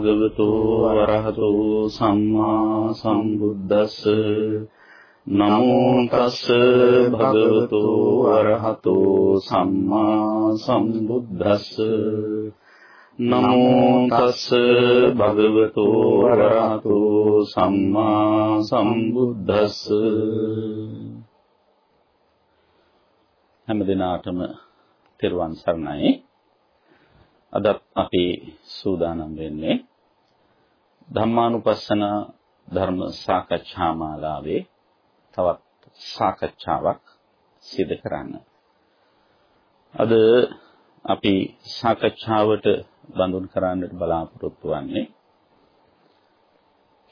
භගවතු වරහතෝ සම්මා සම්බුද්දස්ස. නමෝ තස් භගවතු වරහතෝ සම්මා සම්බුද්දස්ස. නමෝ තස් භගවතු වරහතෝ සම්මා සම්බුද්දස්ස. හැම දිනාටම තෙරුවන් සරණයි. අද අපි සූදානම් වෙන්නේ ධම්මානුපස්සන ධර්ම සාකච්ඡා මාලාවේ තවත් සාකච්ඡාවක් සිදු කරන්න. අද අපි සාකච්ඡාවට බඳුන් කරන්නට බලාපොරොත්තු වෙන්නේ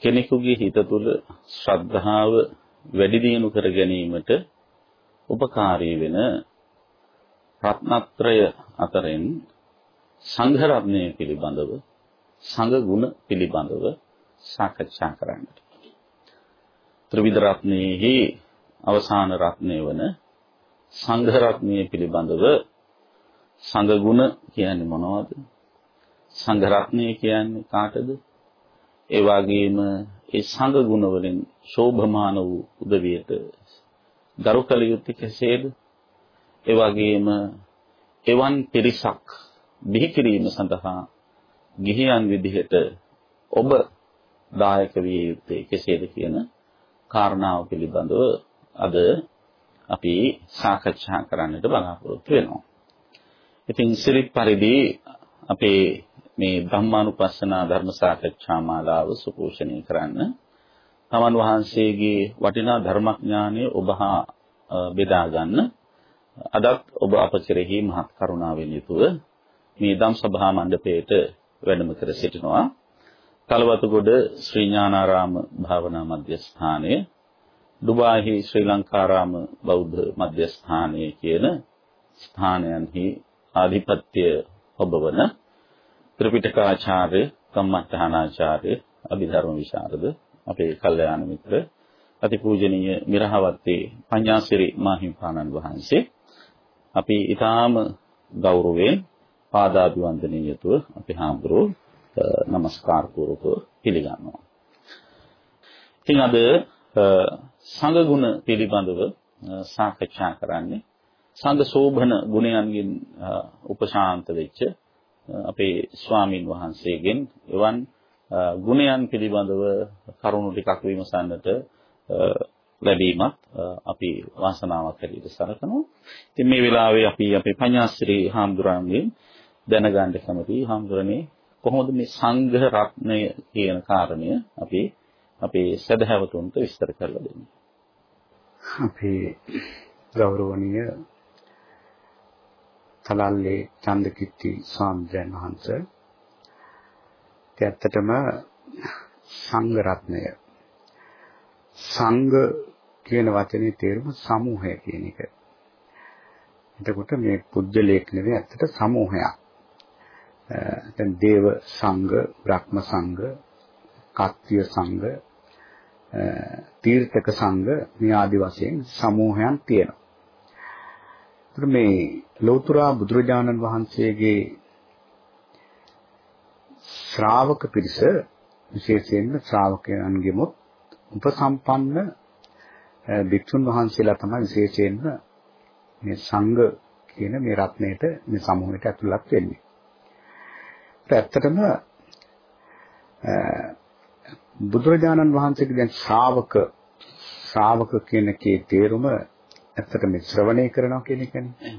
කෙනෙකුගේ හිත තුළ ශ්‍රද්ධාව වැඩි දියුණු කර ගැනීමට උපකාරී වෙන රත්නත්‍රය අතරින් සංඝ රත්නය පිළිබඳව සංඝ ගුණ පිළිබඳව සාකච්ඡා කරන්නට. ත්‍රිවිධ රත්නයේහි අවසාන රත්නය වන සංඝ රත්නය පිළිබඳව සංඝ ගුණ කියන්නේ මොනවද? සංඝ රත්නය කියන්නේ කාටද? ඒ වගේම ඒ සංඝ ගුණ වලින් ශෝභමාන වූ උදවියට ගරු කළ යුත්තේ කෙසේද? ඒ වගේම එවන් පිරිසක් බිහි කිරීම සඳහා ගිහියන් විදිහට ඔබ දායක විය යුත්තේ කෙසේද කියන කාරණාව පිළිබඳව අද අපි සාකච්ඡා කරන්නට බලාපොරොත්තු වෙනවා. ඉතින් සිරිත් පරිදි අපේ මේ ධම්මානුපස්සනා ධර්ම සාකච්ඡා මාලාව සුපෝෂණය කරන්න තමන් වහන්සේගේ වටිනා ධර්මඥානය ඔබ හා බෙදා ගන්න අදත් ඔබ අප කෙරෙහි මහත් කරුණාවෙන් යුතුව මේ ධම් සභා මණ්ඩපයේට වැඩම කර සිටිනවා. කලවතුගොඩ ශ්‍රී ඥානාරාම භාවනා මධ්‍යස්ථානයේ ඩුබායි ශ්‍රී ලංකාරාම බෞද්ධ මධ්‍යස්ථානයේ කියන ස්ථානයන්හි ආධිපත්‍ය ඔබවන ත්‍රිපිටකාචාර්ය කම්මඨානාචාර්ය අභිධර්ම විශාරද අපේ කල්යාණ මිත්‍ර අතිපූජනීය මිරහවත්තේ පඤ්ඤාසිරි මාහිම්පාණන් වහන්සේ අපි ඊටාම ගෞරවයෙන් පාදාභිවන්දනීය යතුව අපි හාමුදුරුවෝ নমස්කාර පූර්වක පිළිගන්නවා. ඉතින් අද සංඝ ගුණ පිළිබඳව සාකච්ඡා කරන්නේ සංඝ සෝභන ගුණයන්ගෙන් උපශාන්ත වෙච්ච අපේ ස්වාමින් වහන්සේගෙන් එවන් ගුණයන් පිළිබඳව කරුණු ටිකක් විමසන්නට ලැබීමත් අපි වාසනාවක් හැටියට සලකනවා. ඉතින් මේ වෙලාවේ අපි අපේ පඤ්ඤාශ්‍රී හාමුදුරන්ගෙන් දැනගන්න කැමතියි හාමුදුරනේ කොහොමද මේ සංඝ රත්නය කියන කාරණය අපි අපේ සදහැවතුන්ට විස්තර කරලා දෙන්නේ. අපේ ගෞරවනීය තලල්ලේ චන්දකිත්ති ස්වාමීන් වහන්සේ ඇත්තටම සංඝ රත්නය සංඝ කියන වචනේ තේරුම සමූහය කියන එක. එතකොට මේ පුජ්‍යලේක් නෙවෙයි ඇත්තට සමූහයක්. දැන් දේව සංඝ, බ්‍රහ්ම සංඝ, කත්ත්‍ය සංඝ, තීර්ථක සංඝ මේ ආදි වශයෙන් සමූහයන් තියෙනවා. ඒතර මේ ලෞතර බුදුරජාණන් වහන්සේගේ ශ්‍රාවක පිරිස විශේෂයෙන්ම ශ්‍රාවකයන්ගෙමුත් උපසම්පන්න භික්ෂුන් වහන්සේලා තමයි විශේෂයෙන්ම මේ සංඝ කියන මේ රත්නයේට මේ සමූහයට ඇතුළත් වෙන්නේ. ඇත්තටම බුදුරජාණන් වහන්සේගේ දැන් ශ්‍රාවක ශ්‍රාවක කියන කේ තේරුම ඇත්තටම ශ්‍රවණය කරනවා කියන එකනේ.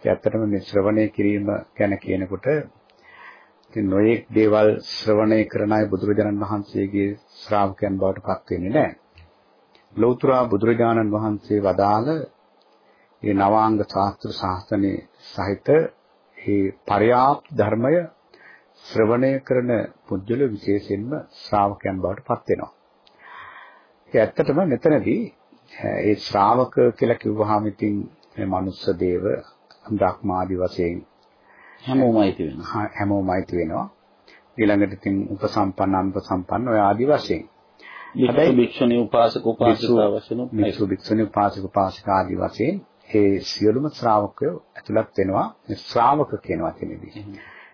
ඒ ඇත්තටම මේ ශ්‍රවණය කිරීම ගැන කියනකොට ඉතින් නොයෙක් දේවල් ශ්‍රවණය කරන අය බුදුරජාණන් වහන්සේගේ ශ්‍රාවකයන් බවට පත් වෙන්නේ නැහැ. ලෞතර බුදුරජාණන් වහන්සේ වදාළ මේ නවාංග ශාස්ත්‍ර ශාස්ත්‍රයේ සහිත මේ පරයාප් ධර්මය ශ්‍රවණය කරන පුජ්‍යල විශේෂයෙන්ම ශ්‍රාවකයන් බවට පත් වෙනවා. ඒ ඇත්තටම මෙතනදී ඒ ශ්‍රාවක කියලා කිව්වහම ඉතින් මේ මනුස්ස දේව බ්‍රහ්මාදි වශයෙන් හැමෝමයි තියෙනවා. හැමෝමයි තියෙනවා. ඊළඟට ඉතින් උපසම්පන්න අනුපසම්පන්න ඔය ආදි වශයෙන්. හැබැයි භික්ෂුණී උපාසක උපාසිකා වශයෙන් භික්ෂු භික්ෂුණී උපාසක උපාසිකා ආදි වශයෙන් ඒ සියලුම ශ්‍රාවකයෝ ඇතුළත් වෙනවා මේ ශ්‍රාවක කියන වචනේදී.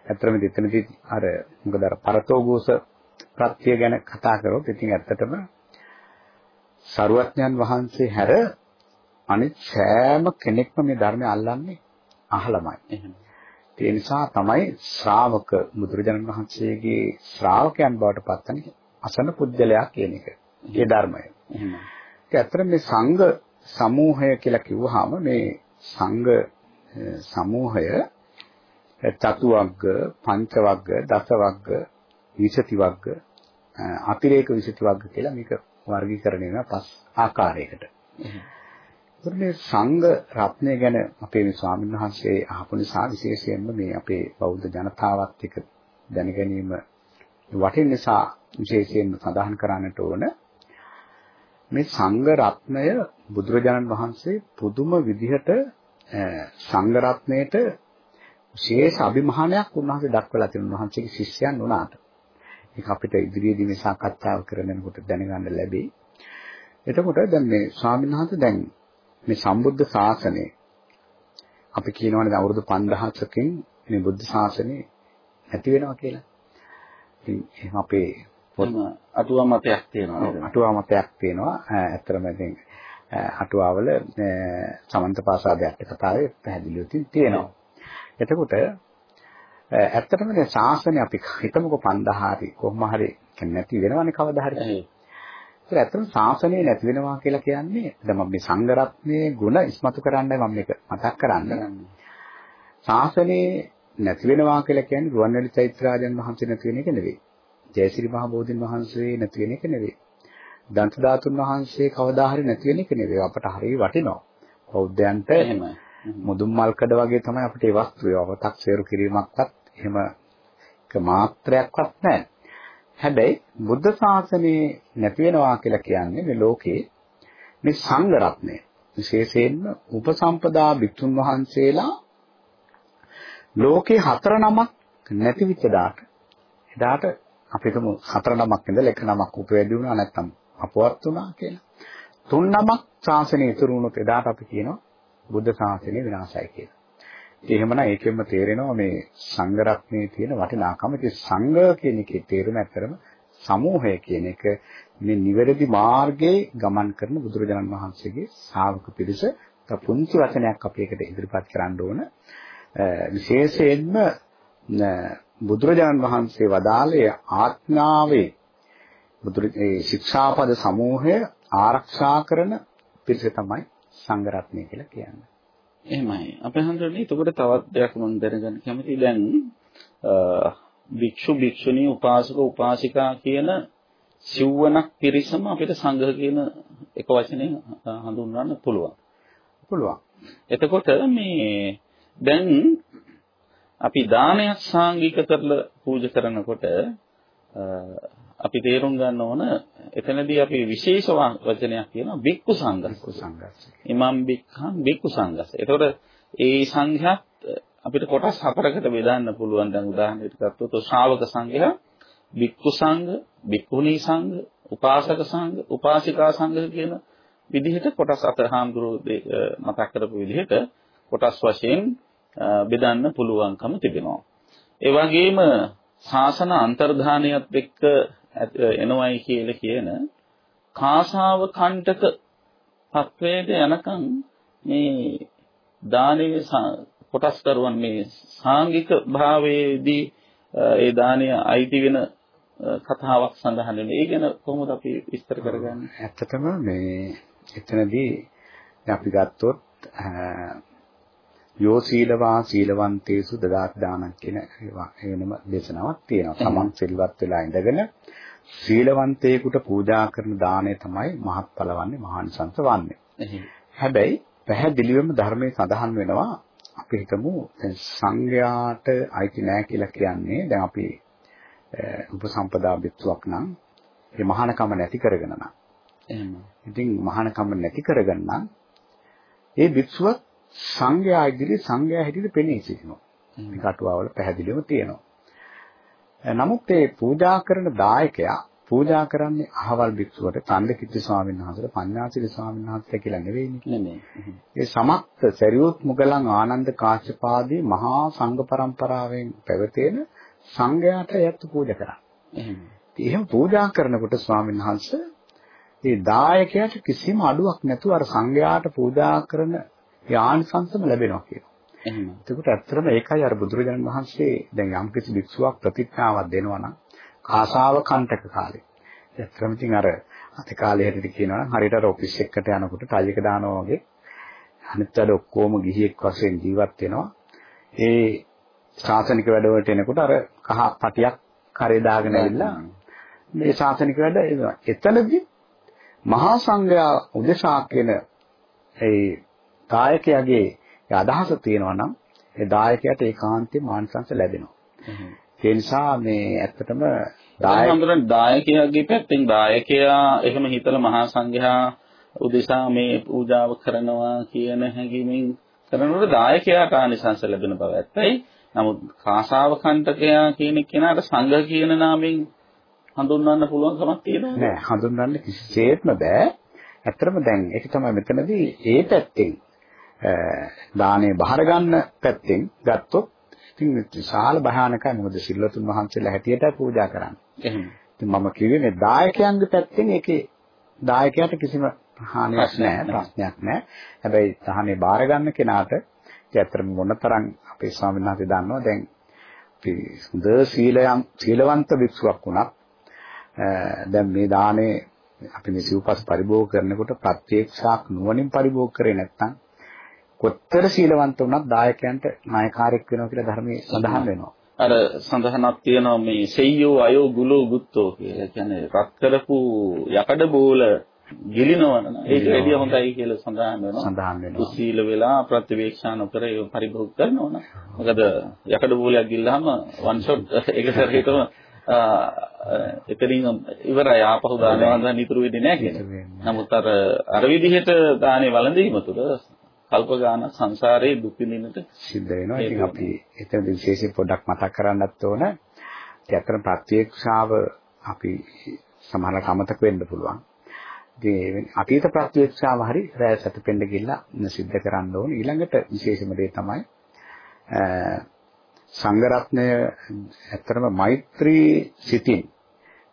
ඇත්තටම එතනදී අර මොකද අර පරතෝගෝස ප්‍රත්‍ය ගැන කතා කරොත් ඉතින් ඇත්තටම සරුවත්ඥන් වහන්සේ හැර අනිත් සෑම කෙනෙක්ම මේ ධර්මය අල්ලන්නේ අහලමයි. ඒ නිසා තමයි ශ්‍රාවක බුදුරජාණන් වහන්සේගේ ශ්‍රාවකයන් බවට පත්වන්නේ අසන පුද්ගලයා කියන එක. ඒ ධර්මය. එහෙම. ඒක ඇත්තට මේ සංඝ සමූහය කියලා කිව්වහම මේ සංඝ සමූහය චතුවර්ග, පංචවර්ග, දසවර්ග, විසති වර්ග, අතිරේක විසති වර්ග කියලා මේක වර්ගීකරණය වෙනවා පස් ආකාරයකට. ඒතර මේ සංඝ රත්නය ගැන අපේ මේ ස්වාමීන් වහන්සේ අහපු නිසා විශේෂයෙන්ම මේ අපේ බෞද්ධ ජනතාවත් එක්ක දැනගැනීම වටින නිසා විශේෂයෙන්ම සඳහන් කරන්නට ඕන මේ සංඝ රත්නය බුදුරජාණන් වහන්සේ පුදුම විදිහට සංඝ රත්නයේට විශේෂ අභිමානයක් උන්වහන්සේ දක්වලා තියෙන උන්වහන්සේගේ ශිෂ්‍යයන් වුණාට ඒක අපිට ඉදිරියේදී මේ සාකච්ඡාව කරනකොට දැනගන්න ලැබෙයි. එතකොට දැන් මේ ස්වාමීන් වහන්සේ දැන් මේ සම්බුද්ධ ශාසනය අපි කියනවානේ දැන් අවුරුදු 5000කින් මේ බුද්ධ ශාසනය ඇති වෙනවා කියලා. ඉතින් එහෙනම් අපේ පොත් අටුවා මතයක් තියෙනවා. අටුවා මතයක් තියෙනවා. ඇත්තටම ඉතින් අටුවාවල සමන්තපාසාදයට කතාවේ පැහැදිලිව තියෙනවා. එතකොට ඇත්තටම මේ ශාසනය අපි හිතමුකෝ 5000 හරි කොහොම හරි නැති වෙනවනේ කවදා හරි. ඒක ඇත්තටම ශාසනය නැති වෙනවා කියලා කියන්නේ දැන් මම මේ සංඝ රත්නයේ ಗುಣ ඉස්මතු කරන්නයි මම මේක මතක් කරන්නේ. ශාසනයේ නැති වෙනවා කියලා කියන්නේ රුවන්වැලි චෛත්‍යරාජන් වහන්සේ නැති වෙන එක නෙවෙයි. ජයසිරි මහ බෝධින් වහන්සේ නැති වෙන එක නෙවෙයි. දන්ත ධාතුන් වහන්සේ කවදා හරි නැති වෙන එක නෙවෙයි. අපට හරිය වටිනවා. බෞද්ධයන්ට එහෙමයි. මුදුන් මල්කඩ වගේ තමයි අපිට ඒ වස්තුව අවතක් සේරු කිරීමක්වත් එහෙම එක මාත්‍රයක්වත් නැහැ. හැබැයි බුද්ධ ශාසනයේ නැති වෙනවා කියලා කියන්නේ මේ ලෝකේ මේ සංඝ රත්නය විශේෂයෙන්ම උපසම්පදා භික්ෂුන් වහන්සේලා ලෝකේ හතර නමක් නැති වෙච්ච දාට එදාට අපිටම හතර නමක් ඉඳලා එක නමක් උපවැදි වුණා නැත්නම් අපවත් වුණා කියලා. තුන් නමක් ශාසනය ඉතුරු වුණොත් එදාට අපි කියනවා බුද්ධ ශාසනය විනාශයි කියලා. ඉතින් එහෙමනම් ඒකෙන්ම තේරෙනවා මේ සංඝ රත්නයේ තියෙන වටිනාකම. ඉතින් සංඝ කියන එකේ තේරුම ඇත්තරම සමූහය කියන එක මේ නිවැරදි මාර්ගයේ ගමන් කරන බුදුරජාණන් වහන්සේගේ ශ්‍රාවක පිරිස. පුංචි වචනයක් අපි ඒකට ඉදිරිපත් කරන්න ඕන. විශේෂයෙන්ම බුදුරජාණන් වහන්සේ වදාළේ ආඥාවේ බුදු ශික්ෂාපද සමූහය ආරක්ෂා කරන පිරිස තමයි සංඝ රත්නය කියලා කියන්නේ. එහෙමයි. අපේ හන්දරනේ එතකොට තවත් දෙයක් මම දැනගන්න කැමතියි. දැන් භික්ෂු භික්ෂුණී උපාසක උපාසිකා කියන සිව්වනක් පිරිසම අපිට සංඝ කියන එක වචනේ හඳුන්වන්න පුළුවන්. පුළුවන්. එතකොට මේ දැන් අපි දානයක් සාංගික කරලා පූජා කරනකොට අපි තේරුම් ගන්න ඕන එතනදී අපි විශේෂ වචනයක් කියනවා බික්කු සංඝස්. ඉමම් බික්ඛම් බික්කු සංඝස්. එතකොට ඒ සංඝයාත් අපිට කොටස් හතරකට බෙදන්න පුළුවන්. දැන් උදාහරණයක් ගත්තොත් ශ්‍රාවක සංඝයා බික්කු සංඝ, බික්කුණී සංඝ, උපාසක සංඝ, උපාසිකා සංඝ කියන විදිහට කොටස් අතර හාමුදුරුවෝ මතක් කරපු විදිහට කොටස් වශයෙන් බෙදන්න පුළුවන්කම තිබෙනවා. ඒ වගේම ශාසන අන්තර්ධානයත් එක්ක එනවයි කියලා කියන කාසාව කණ්ඩක තත්වයට යනකම් මේ දානයේ කොටස් කරුවන් මේ සාංගික භාවයේදී ඒ දානය අයිති වෙන කතාවක් සඳහන් වෙනවා. ඒ ගැන කොහොමද අපි විස්තර කරගන්නේ? ඇත්තටම මේ එතනදී අපි ගත්තොත් යෝ සීලවා සීලවන්තේසු දදාත් දානක් කියන වෙනම දේශනාවක් තියෙනවා. තමන් සිල්වත් වෙලා ඉඳගෙන සීලවන්තයෙකුට පූජා කරන දාණය තමයි මහත්ඵල වන්නේ මහානිසංස වන්නේ. හැබැයි පැහැදිලිවම ධර්මයේ සඳහන් වෙනවා අපි හිතමු සංඝයාට අයිති නැහැ කියලා කියන්නේ දැන් අපි උපසම්පදා බිත්තුවක් නම් ඒ මහානකම නැති කරගෙන නම් එහෙම. ඉතින් මහානකම නැති කරගන්න නම් ඒ බිත්තුව සංඝයා ඉදිරියේ සංඝයා හැටියට පෙනී සිටිනවා. මේ කටුවාවල පැහැදිලිවම තියෙනවා. නමුත් ඒ පූජා කරන දායකයා පූජා කරන්නේ අහවල් භික්ෂුවට චන්දකිත්ති ස්වාමීන් වහන්සේට පඤ්ඤාසිරි ස්වාමීන් වහන්සේ කියලා නෙවෙයිනේ. නෙමෙයි. ඒ සමස්ත සරියුත් මුගලන් ආනන්ද කාශ්‍යපාදී මහා සංඝ පරම්පරාවෙන් පැවතෙන සංඝයාට යත් පූජා කරා. එහෙම පූජා කරනකොට ස්වාමීන් වහන්සේ ඒ දායකයාට කිසිම අඩුවක් නැතුව අර සංඝයාට පූජා කරන යානිසංසම ලැබෙනවා කියනවා. එහෙම. එතකොට ඇත්තටම ඒකයි අර බුදුරජාණන් වහන්සේ දැන් යම්කිසි භික්ෂුවක් ප්‍රතිඥාවක් දෙනවා නම් කාසාව කණ්ඩක කාලේ. ඇත්තටම ඉතින් අර අත කාලේ හැටියට කියනවා නම් හරියට අර ඔෆිස් එකකට යනකොට ටයි එක දානවා වගේ අනිත් වැඩ ඔක්කොම ගිහියෙක් වශයෙන් ජීවත් වෙනවා. ඒ ශාසනික වැඩවලට එනකොට අර කහ පටියක් කරේ දාගෙන ඇවිල්ලා මේ ශාසනික වැඩ එනවා. එතනදී මහා සංඝයා උදෙසා කියන ඒ දායකයාගේ අදහස තියෙනවා නම් ඒ දායකයාට ඒකාන්තයෙන් මානසංශ ලැබෙනවා. ඒ නිසා මේ ඇත්තටම දායක හඳුනන දායකයාගේ පැත්තෙන් දායකයා එහෙම හිතලා මහා සංඝයා උදෙසා මේ පූජාව කරනවා කියන හැඟීමෙන් කරනකොට දායකයාට ආනිසංස ලැබෙන බව ඇත්තයි. නමුත් කාසාව කණ්ඩකයා කියන කෙනාට සංඝ කියන නාමයෙන් හඳුන්වන්න පුළුවන් කමක් තියෙනවද? නෑ හඳුන්වන්න කිසිසේත්ම බෑ. ඇත්තටම දැන් ඒක තමයි මෙතනදී ඒ පැත්තෙන් දානේ බහර ගන්න පැත්තෙන් ගත්තොත් ඉතින් විශාල භයානකයි මොකද සිල්වතුන් වහන්සේලා හැටියට පූජා කරන්නේ. එහෙම. ඉතින් මම කිව්වේ මේ දායකයන්ගේ පැත්තෙන් ඒකේ දායකයාට කිසිම හානියක් නැහැ ප්‍රශ්නයක් නැහැ. හැබැයි තහනේ බාර ගන්න කෙනාට ඉතින් ඇත්තටම මොනතරම් අපේ ස්වාමීන් වහන්සේ දන්නවා දැන් අපි හොඳ සීලයන් සීලවන්ත වික්ෂුවක් වුණත් දැන් මේ දානේ අපි මේ සිව්පස් පරිභෝග කරනකොට ප්‍රත්‍යක්ෂාක් නුවණින් පරිභෝග කරේ නැත්නම් කොතර සීලවන්ත වුණත් දායකයන්ට නායකාරයෙක් වෙනවා කියලා ධර්මයේ සඳහන් වෙනවා. අර සඳහනක් තියෙනවා මේ සෙය්‍යෝ අයෝ ගුලෝ ගුත්තෝ කියලා. කියන්නේ රත් කරපු යකඩ බෝල ගිලිනවන ඒක වැඩිය හොඳයි කියලා සඳහන් වෙනවා. සඳහන් වෙනවා. කුසීල වෙලා ප්‍රතිවේක්ෂා නොකර ඒ පරිභෝග කරනවා නම්. මොකද යකඩ බෝලයක් ගිල්ලහම වන් ෂොට් එක සැරේටම එතනින් ඉවරයි ආපහු දානවා නම් ඉතුරු වෙන්නේ නැහැ කියන්නේ. නමුත් අර අර විදිහට දානේ වළඳීම තුළ කල්ප ගාන සංසාරේ දුක් විඳින්නට සිද්ධ වෙනවා. ඉතින් අපි එතනදී විශේෂයෙන් පොඩ්ඩක් මතක් කරන්නත් ඕන. ඒ අතර ප්‍රත්‍යක්ෂාව අපි සමහරවිට අමතක වෙන්න පුළුවන්. ඉතින් අතීත ප්‍රත්‍යක්ෂාව හරි රැය සැතපෙන්න ගිහිල්ලා සිද්ධ කරන්න ඕන. ඊළඟට විශේෂම දේ තමයි සංඝ රත්නය ඇත්තටම මෛත්‍රී සිතින්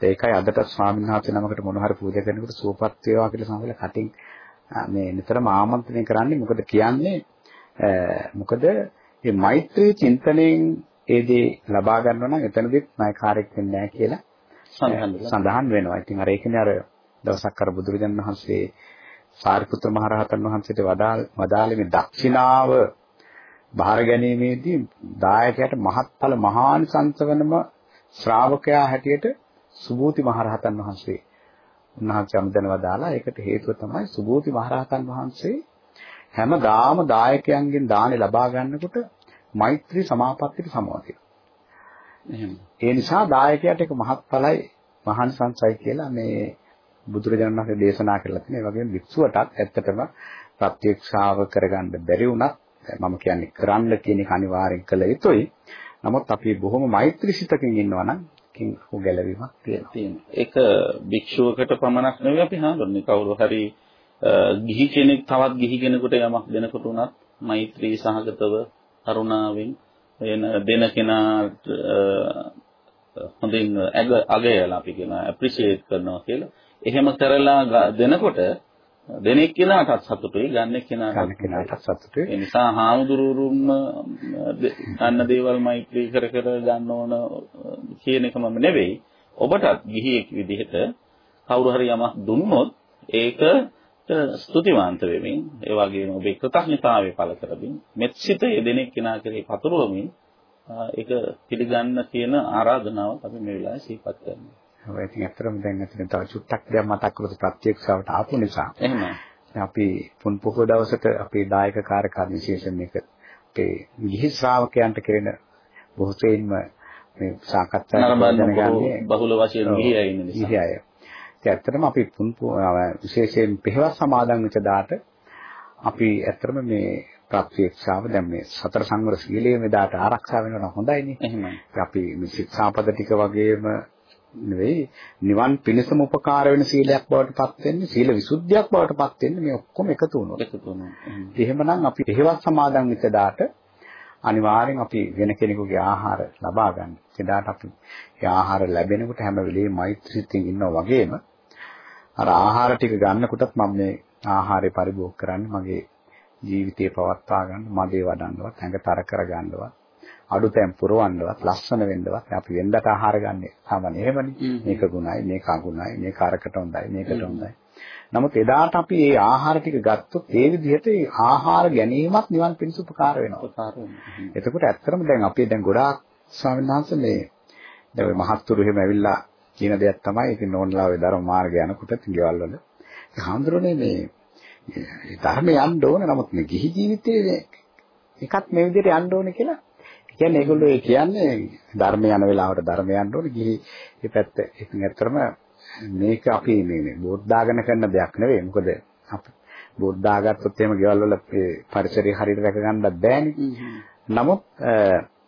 ඒකයි අදට ස්වාමීන් වහන්සේ නමකට මොන හරි පූජා කරනකොට සුවපත් වේවා කියලා සමහරවිට කටින් මේ නිතරම ආමන්ත්‍රණය කරන්නේ මොකද කියන්නේ මොකද මේ මෛත්‍රී චින්තනයෙන් ඒ දේ ලබා ගන්නවා නම් එතනදිත් නායකාරයෙක් වෙන්නේ නැහැ කියලා සඳහන් වෙනවා. ඉතින් අර ඒකනේ අර දවසක් අර බුදුරජාණන් වහන්සේ සාරිපුත්‍ර මහරහතන් වහන්සේට වදාළ වදාළේ මේ දක්ෂිනාව බාර ගැනීමේදී දායකයාට මහත්ඵල මහානිසංස වෙනම ශ්‍රාවකයා හැටියට සුභූති මහරහතන් වහන්සේ උන්වහන්සේ අනුදැනව දාලා ඒකට හේතුව තමයි සුභූති මහරහතන් වහන්සේ හැමදාම දායකයන්ගෙන් දානේ ලබා ගන්නකොට මෛත්‍රී සමාපත්තියට. එහෙනම් ඒ නිසා දායකයාට ඒක මහත්ඵලයි මහානිසංසයි කියලා මේ බුදුරජාණන් වහන්සේ දේශනා කරලා තියෙනවා. ඒ වගේම වික්ෂුවටත් ඇත්තටම ප්‍රත්‍යක්ෂාව කරගන්න බැරි වුණත් මම කියන්නේ කරන්න කියන එක අනිවාර්යෙන් කළ යුතුයි. නමුත් අපි බොහොම මෛත්‍රීසිතකින් ඉන්නවා නම් කින් හො ගැලවීමක් තියෙනවා. ඒක භික්ෂුවකට පමණක් නෙවෙයි අපි හඳුන්වන්නේ කවුරු හරි ගිහි කෙනෙක් තවත් ගිහි කෙනෙකුට යමක් දෙනකොට උනත් මෛත්‍රී සහගතව කරුණාවෙන් එන දෙන කෙනාට හොඳින් අගයලා අපි කියන ඇප්‍රීෂিয়েට් කරනවා කියලා. එහෙම කරලා දෙනකොට දෙනෙක් කෙනාටත් සතුටුයි ගන්න කෙනාටත් සතුටුයි. ඒ නිසා හාමුදුරුවරුන්ම ගන්න දේවල් මෛත්‍රී කර කර ගන්න ඕන කියන එකම නෙවෙයි. ඔබටත් ගිහියෙක් විදිහට කවුරු හරි යමක් දුන්නොත් ඒක ස්තුතිවන්ත වෙමින් ඒ වගේම ඔබේ කෘතඥතාවය පළ කරමින් මෙත්සිත යෙදෙනෙක් කෙනා කෙරේ පතුරවමින් ඒක පිළිගන්න කියන ආරාධනාව අපි මේ වෙලාවේ සිහිපත් කරනවා. ඔය ඉතින් ඇත්තටම දැන් ඇත්තටම තව චුට්ටක් දෙයක් මතක් කරලා ප්‍රත්‍යක්ෂවට ආපු නිසා. එහෙමයි. අපි පුන් පොහොය දවසට අපේ දායක කාර්යකාර විශේෂයෙන් මේක අපේ ගිහි ශ්‍රාවකයන්ට කෙරෙන බොහෝසෙයින්ම මේ සාකච්ඡා කරනගන්නේ බහුල වශයෙන් ගිහි අය ඉන්න නිසා. ගිහි අය. ඒ ඇත්තටම අපි පුන් විශේෂයෙන් පෙරවස් සමාදන් වෙච්ච දාට අපි ඇත්තටම මේ ප්‍රත්‍යක්ෂාව දැන් මේ සතර සංවර සීලයේ මෙදාට ආරක්ෂා වෙනවා හොඳයිනේ. එහෙමයි. අපි මේ ශික්ෂාපද ටික වගේම නෙවෙයි නිවන් පිණසම උපකාර වෙන සීලයක් බවට පත් වෙන්නේ සීල විසුද්ධියක් බවට පත් වෙන්නේ මේ ඔක්කොම එකතු වුණොත්. එකතු වුණොත්. එහෙමනම් අපි එහෙවත් සමාදන් වෙච්ච දාට අනිවාර්යෙන් අපි වෙන කෙනෙකුගේ ආහාර ලබා ගන්න. එදාට අපි ඒ ආහාර ලැබෙනකොට හැම වෙලේම මෛත්‍රීයෙන් ඉන්නවා වගේම අර ආහාර ටික ගන්නකොටත් මම මේ ආහාරය පරිභෝග කරන්නේ මගේ ජීවිතේ පවත්වා ගන්න, මදේ වඩන්නවත්, ඇඟ තර කර ගන්නවත්, අඩුතැන් පුරවන්නවත්, ලස්සන වෙන්නවත් අපි වෙන්දට ආහාර ගන්න සාමාන්‍ය එහෙමනේ. මේක ගුණයි, මේක අගුණයි, මේක අරකට හොඳයි, මේකට හොඳයි. නමුත් එදාට අපි මේ ආහාර ටික ගත්තොත් ඒ විදිහට ඒ ආහාර ගැනීමත් නිවන් පිණිස උපකාර වෙනවා. උපකාර වෙනවා. එතකොට ඇත්තටම දැන් අපි දැන් ගොඩාක් ස්වාමීන් වහන්සේ මේ දැන් ඔය මහත්තුරු එහෙම ඇවිල්ලා කියන දෙයක් තමයි ඉතින් ඕනලා ඔය ධර්ම මාර්ගය යනකොට ගෙවල් වල හාමුදුරනේ මේ ධර්මය යන්න ඕන නමුත් මේ ගිහි ජීවිතයේ එකත් මේ විදිහට යන්න ඕනේ කියලා කියන්නේ ඒගොල්ලෝ ඒ කියන්නේ ධර්ම යන වෙලාවට ධර්ම යන්න ඕනේ. ගිහි මේ පැත්ත ඉතින් ඇත්තටම මේක අපි මේ මේ බෝධාගන කරන දෙයක් නෙවෙයි. මොකද අපි බෝධාගත්තොත් එහෙම ගෙවල් වල පරිසරය හරියට රැක ගන්නත් බෑනේ. නමුත්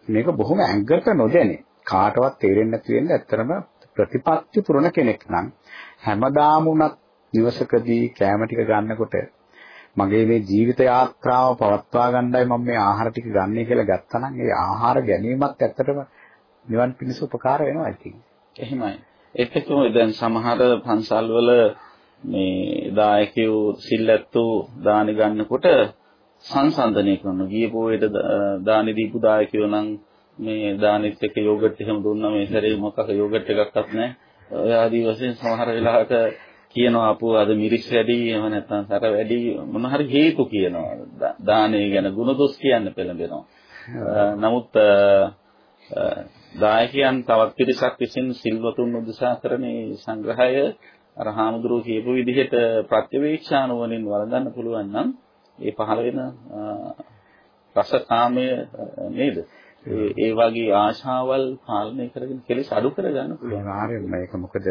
මේක බොහොම ඇඟට නොදැනේ. කාටවත් තේරෙන්නේ නැති වෙන්නේ ඇත්තටම ප්‍රතිපත්ති පුරණ කෙනෙක් නම් හැමදාම උනත් නිවසකදී කැම ටික ගන්නකොට මගේ මේ ජීවිත යාත්‍රාව පවත්වා ගන්නයි මම මේ ආහාර ටික ගන්නෙ කියලා ගත්තා නම් ඒ ආහාර ගැනීමත් ඇත්තටම නිවන් පිණිස උපකාර වෙනවා ඉතින්. එහෙමයි. ඒත් එක්කම දැන් සමහර පන්සල් වල මේ දායකයෝ සිල්ලැත්තෝ දානි ගන්නකොට සංසන්දනය කරන ගිය පොයේට දානි දීපු දායකයෝ නම් මේ දානෙත් එක්ක යෝගට් එහෙම දුන්නා මේ සැරේ මොකක් යෝගට් එකක්වත් නැහැ. ඔය ආදී වශයෙන් සමහර වෙලාවට කියනවා අපෝ අද මිරිස් වැඩි එහෙම නැත්නම් සැර වැඩි මොන හරි හේතු කියනවා. දානේ ගැන ಗುಣදොස් කියන්න පෙළඹෙනවා. නමුත් දායකයන් තවත් පිරිසක් විසින් සිල්වතුන් උදෙසා කරන සංග්‍රහය අර හාමුදුරුවෝ කියපු විදිහට ප්‍රත්‍යවේක්ෂානුවණින් වළඳන්න පුළුවන් නම් ඒ පහළ වෙන රසකාමය නේද? ඒ වගේ ආශාවල් පාලනය කරගෙන කෙලෙස් අඩු කරගන්න පුළුවන්. අනිවාර්යයෙන්ම ඒක මොකද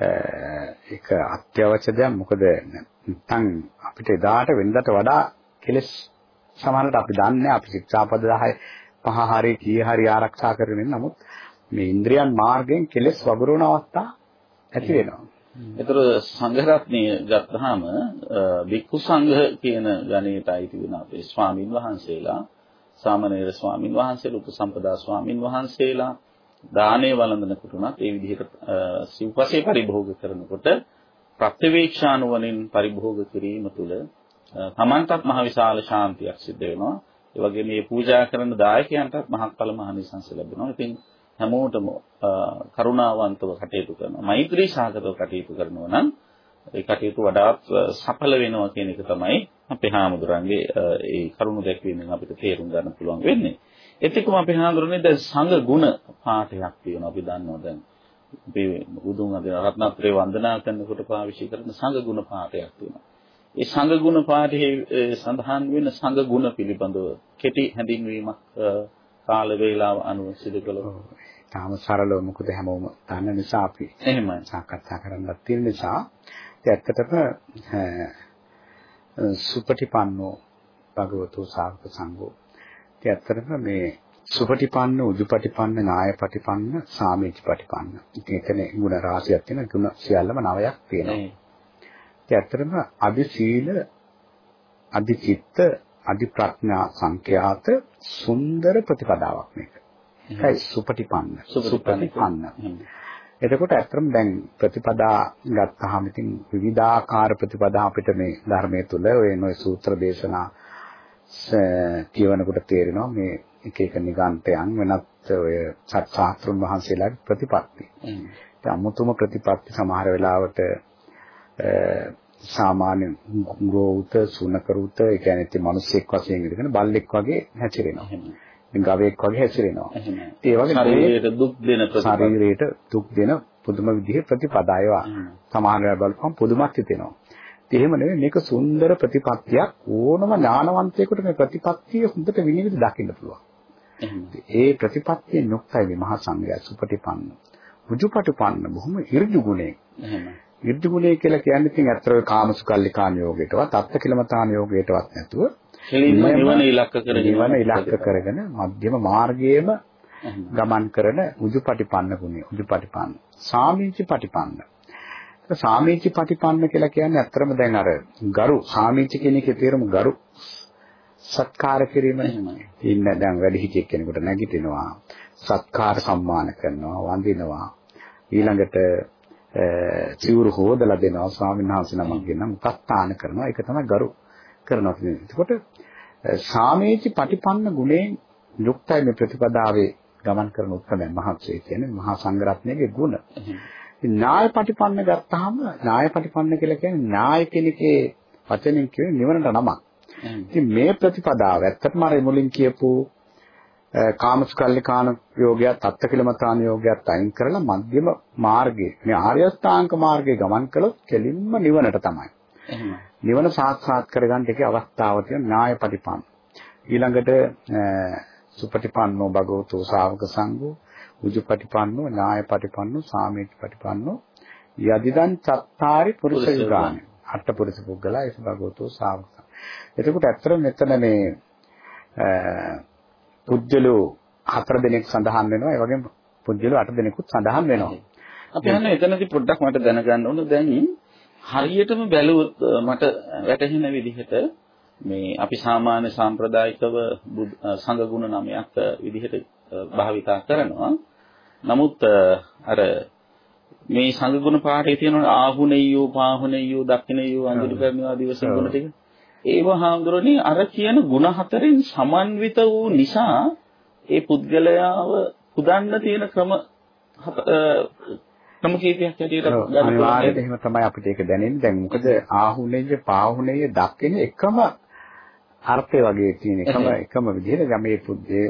ඒක අත්‍යවශ්‍ය දෙයක් මොකද නැත්නම් අපිට එදාට වෙනදට වඩා කෙලස් සමානට අපි දන්නේ අපි ශික්ෂාපද 10 පහ හරි කී හරි ආරක්ෂා කරගෙන නමුත් මේ ඉන්ද්‍රියන් මාර්ගයෙන් කෙලස් වගුරුවන අවස්ථා ඇති වෙනවා. ඒතර සංඝ රත්නය ගත්තාම වික්ඛු සංඝ කියන ගණයට අයිති වෙන අපේ ස්වාමින් වහන්සේලා සාමණේර ස්වාමින් වහන්සේලා උපසම්පදා ස්වාමින් වහන්සේලා දානේ වළඳනකොට උනත් ඒ විදිහට සිව්පසේ පරිභෝග කරනකොට ප්‍රත්‍යවේක්ෂානුවණින් පරිභෝග කිරීම තුළ තමන්ටත් මහ විශාල ශාන්තියක් සිද්ධ වෙනවා. ඒ වගේම මේ පූජා කරන දායකයන්ටත් මහත්ඵල මහනිසංස ලැබෙනවා. ඉතින් හැමෝටම කරුණාවන්තව කටයුතු කරනවා. මෛත්‍රී සාගතව කටයුතු කරනවා නම් ඒ කටයුතු වඩාත් සඵල වෙනවා කියන එක තමයි අපේ හාමුදුරන්ගේ ඒ කරුණු දැක්වීමෙන් අපිට තේරුම් ගන්න පුළුවන් වෙන්නේ. එතිකම අපි හඳුරන්නේ දැන් සංඝ ගුණ පාඨයක් තියෙනවා. අපි දන්නවා දැන් අපි බුදුන් අද රත්නත්‍රේ වන්දනා කරනකොට පාවිච්චි කරන සංඝ ගුණ පාඨයක් තියෙනවා. ඒ සංඝ ගුණ පාඨයේ සඳහන් වෙන සංඝ ගුණ පිළිබඳව කෙටි හැඳින්වීමක් කාල වේලාව අනුව සිදු කළොත් තාම සරලව මොකද හැමෝම දන්න නිසා අපි එහෙමයි. සාකච්ඡා කරන්නත් තියෙන නිසා. ඇත්තටම සුපටිපන්නෝ භගවතු සාර්ථ සංඝෝ ඉතින් ඇත්තටම මේ සුපටිපන්න, උජුපටිපන්න, නායපටිපන්න, සාමීචපටිපන්න. ඉතින් එතන ගුණ රාශියක් තියෙන ගුණ සියල්ලම නවයක් තියෙනවා. ඉතින් ඇත්තටම අදි සීල, අදි චිත්ත, අදි ප්‍රඥා සංඛ්‍යාත සුන්දර ප්‍රතිපදාවක් මේක. ඒකයි සුපටිපන්න. සුපටිපන්න. එතකොට ඇත්තටම දැන් ප්‍රතිපදා ගත්තාම ඉතින් විවිධාකාර ප්‍රතිපදා අපිට මේ ධර්මයේ තුල ඔය නොයි සූත්‍ර දේශනා කියවනකොට තේරෙනවා මේ එක එක නිගන්ඨයන් වෙනත් ඔය සත්‍යාත්‍රුන් වහන්සේලාගේ ප්‍රතිපත්ති. ඒ අමුතුම ප්‍රතිපත්ති සමහර වෙලාවට සාමාන්‍ය ගෝවුත සුනකරුත ඒ කියන්නේ ඉතින් මිනිස්සෙක් වශයෙන් ඉඳගෙන බල්ලෙක් වගේ හැසිරෙනවා. ගවයෙක් වගේ හැසිරෙනවා. ඒ වගේ ශරීරයට දුක් දෙන ශරීරයට දුක් දෙන පුදුම විදිහේ ප්‍රතිපදායවා. සමහර වෙලාවට බලපුවම පුදුමත් හිතෙනවා. එහෙම නෙවෙයි මේක සුන්දර ප්‍රතිපත්තියක්. ඕනම ඥානවන්තයෙකුට මේ ප්‍රතිපත්තිය හොඳට විනිවිද දකින්න පුළුවන්. ඒ ප්‍රතිපත්තියෙන් යුක්තයි මේ මහා සංඝයා සුපටිපන්න. උජුපටිපන්න බොහොම ඍජු ගුණේ. ඍජු ගුණේ කියලා කියන්නේ ඉතින් අත්‍තර කාමසුකල්ලිකාන යෝගයටවත් අත්තිකිලමතාන යෝගයටවත් නැතුව නිවන ඉලක්ක කරගෙන නිවන ඉලක්ක කරගෙන මධ්‍යම මාර්ගයේම ගමන් කරන උජුපටිපන්න ගුණය උජුපටිපන්න. සාමීචි පටිපන්න සාමීචි පටිපන්න කියලා කියන්නේ ඇත්තටම දැන් අර ගරු. සාමීචි කියන එකේ තේරුම ගරු. සත්කාර කිරීම ඉන්න දැන් වැඩි හිටියෙක් කෙනෙකුට නැගිටිනවා. සත්කාර සම්මාන කරනවා වඳිනවා. ඊළඟට සිවුරු හොදලා දෙනවා. ස්වාමීන් වහන්සේ නමක් ගෙනම් උපස්ථාන කරනවා. ඒක තමයි ගරු කරනවා කියන්නේ. එතකොට සාමේචි පටිපන්න ගුණයෙන් යුක්තයි මේ ප්‍රතිපදාවේ ගමන් කරන උත්තරයන් මහත්සේ කියන්නේ මහා සංඝරත්නයේ ගුණ. ඥාය පටිපන්න ගත්තාම ඥාය පටිපන්න කියලා කියන්නේ ඥාය කෙනෙක්ගේ වචනෙන් කියන්නේ නිවනට නමක්. ඉතින් මේ ප්‍රතිපදාව ඇත්තටම අර මුලින් කියපු කාමස්කල්ලිකාන යෝගයත් අත්තකිලමතාන යෝගයත් අයින් කරලා මධ්‍යම මාර්ගයේ මේ ආර්ය අෂ්ටාංග මාර්ගයේ ගමන් කළොත් කෙලින්ම නිවනට තමයි. නිවන සාක්ෂාත් කරගන්න එකේ අවස්ථාව තියෙන ඥායපටිපන්න. ඊළඟට සුපටිපන්නෝ භගවතු ශාවක සංඝෝ උජුපටිපන්නෝ ඥායපටිපන්නෝ සාමීචපටිපන්නෝ යදිදං චත්තාරි පුරුෂ යුගානි. අට පුරුෂ පුද්ගලයා ඒ භගවතු ශාවක. එතකොට ඇත්තට මෙතන මේ පුජ්‍යලෝ හතර දෙනෙක් සඳහන් වෙනවා. ඒ වගේම පුජ්‍යලෝ අට දෙනෙකුත් සඳහන් වෙනවා. අපි හන්නේ එතනදී පොඩ්ඩක් මට දැනගන්න ඕන දැන් හරියටම බැලුවොත් මට වැටහෙන විදිහට මේ අපි සාමාන්‍ය සාම්ප්‍රදායිකව සංඝ ගුණ නමයක් විදිහට භාවිතා කරනවා. නමුත් අර මේ සංඝ ගුණ පාඩේ තියෙන ආහුණෙයෝ පාහුණෙයෝ දක්ඛිනෙයෝ අඳුරු කරනවා දිවස ගුණ ටික. ඒව හාමුදුරනේ අර කියන ಗುಣ හතරෙන් සමන්විත වූ නිසා ඒ පුද්ගලයාව පුදන්න තියෙන ක්‍රම ක්‍රම කීපයක් හැටියට ගන්න අනිවාර්යයෙන් එහෙම තමයි අපිට ඒක දැනෙන්නේ. දැන් මොකද ආහුණේය පාහුණේය දක්කෙන එකම අර්ථය වගේ තියෙන එකම එකම විදිහට මේ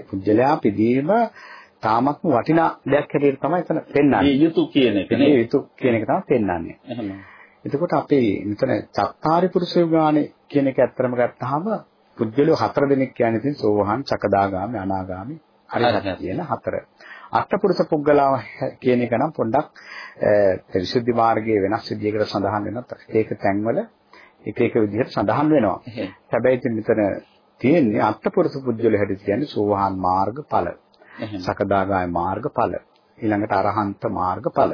පුද්ගලයා පිදීම තාමත්ම වටිනා දෙයක් හැටියට තමයි එතන පෙන්වන්නේ. මේ යුතු කියන එක නේ. යුතු කියන එක තමයි පෙන්වන්නේ. එහෙමයි. එතකොට අපි මෙතන චත්තාරි පුරුෂය ගානේ කියන එක ඇත්තරම ගත්තාම පුද්ගලයෝ හතර දෙනෙක් කියන්නේ ඉතින් සෝවහන්, සකදාගාමි, අනාගාමි, අරිහත් කියන හතර. අෂ්ටපුරුෂ පුද්ගලාව කියන එක නම් පොඩ්ඩක් විසුද්ධි මාර්ගයේ වෙනස් විදියකට සඳහන් වෙනවා. ඒක තැන්වල එක එක විදිහට සඳහන් වෙනවා. හැබැයි ඉතින් මෙතන තියෙන්නේ අෂ්ටපුරුෂ පුද්ගලයෝ හැටියට කියන්නේ සෝවහන් මාර්ගඵල. සකදාගාමි මාර්ගඵල. ඊළඟට අරහන්ත මාර්ගඵල.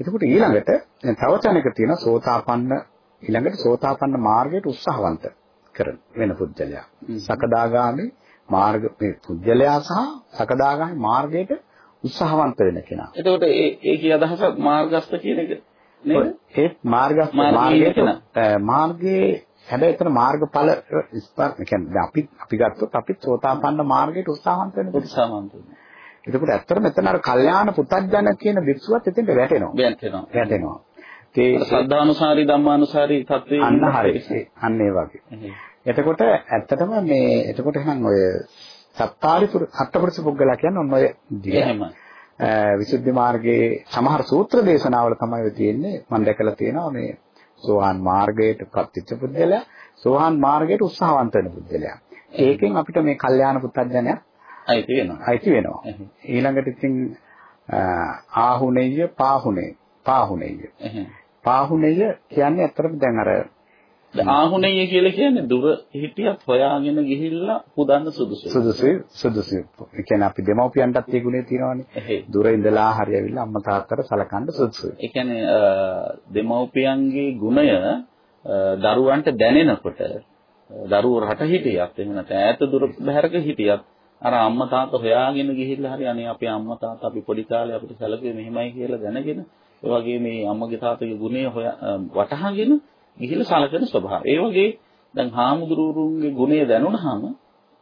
එතකොට ඊළඟට දැන් තව තැනක තියෙන සෝතාපන්න ඊළඟට සෝතාපන්න මාර්ගයට උත්සාහවන්ත කරන වෙන පුද්ගලයා. සකදාගාමි මාර්ග මේ පුද්ගලයා සහ සකදාගාමි මාර්ගයට උත්සාහවන්ත වෙන කෙනා. එතකොට ඒ ඒකේ අදහස මාර්ගස්ත කියන එක නේද? ඒ මාර්ගස්ත මාර්ගයට මාර්ගයේ හැබැයි එතන මාර්ගඵල ස්පර්ශ කියන්නේ අපි අපි ගත්තොත් අපි සෝතාපන්න මාර්ගයට උත්සාහවන්ත වෙන උත්සාහවන්ත වෙනවා. එතකොට ඇත්තටම මෙතන අර කල්යාණ පුතඥ කියන වික්ෂුවත් එතෙන්ට වැටෙනවා. වැටෙනවා. වැටෙනවා. ඒ ශ්‍රද්ධානුසාරී ධම්මානුසාරී තත්ත්වයේ අන්න හරි. අන්න ඒ වගේ. එතකොට ඇත්තටම මේ එතකොට එහෙනම් ඔය සත්තාරි අට්ඨපුරුෂ පුද්ගලයා කියන්නේ ඔන්න ඔය එහෙමයි. විසුද්ධි මාර්ගයේ සමහර සූත්‍ර දේශනාවල තමයි තියෙන්නේ මම දැකලා තියෙනවා මේ සෝහාන් මාර්ගයට ප්‍රතිච්ඡ පුද්ගලයා සෝහාන් මාර්ගයට උත්සාහවන්ත වෙන පුද්ගලයා. ඒකෙන් අපිට මේ කල්යාණ පුත්‍ත්ජනය අයිති වෙනවා. අයිති වෙනවා. ඊළඟට ඉතින් ආහුණෙය පාහුණේ පාහුණෙය. පාහුණෙය කියන්නේ අතරම දැන් අර ආහුණෙය කියලා කියන්නේ දුර හිටියත් හොයාගෙන ගිහිල්ලා පුදන්න සුදුසු. සුදුසු සුදුසු. ඒ කියන්නේ අපි දෙමව්පියන්ටත් ඒ ගුණේ තියෙනවානේ. දුර ඉඳලා හරි ඇවිල්ලා අම්මා තාත්තට සලකන්න සුදුසුයි. ඒ කියන්නේ දෙමව්පියන්ගේ ගුණය දරුවන්ට දැනෙනකොට දරුවෝ රට හිටියත් එහෙම නැත්නම් ඈත දුර බැහැරක හිටියත් අර අම්මා තාත්තා හොයාගෙන ගිහිල්ලා හරි අනේ අපේ අම්මා තාත්තා අපි පොඩි කාලේ අපිට සැලකුවේ මෙහෙමයි කියලා දැනගෙන ඒ වගේ මේ අම්මගේ තාත්තගේ ගුණය වටහාගෙන ගිහිල්ලා සලකන ස්වභාවය. ඒ වගේ දැන් හාමුදුරුවරුන්ගේ ගුණය දැනුණාම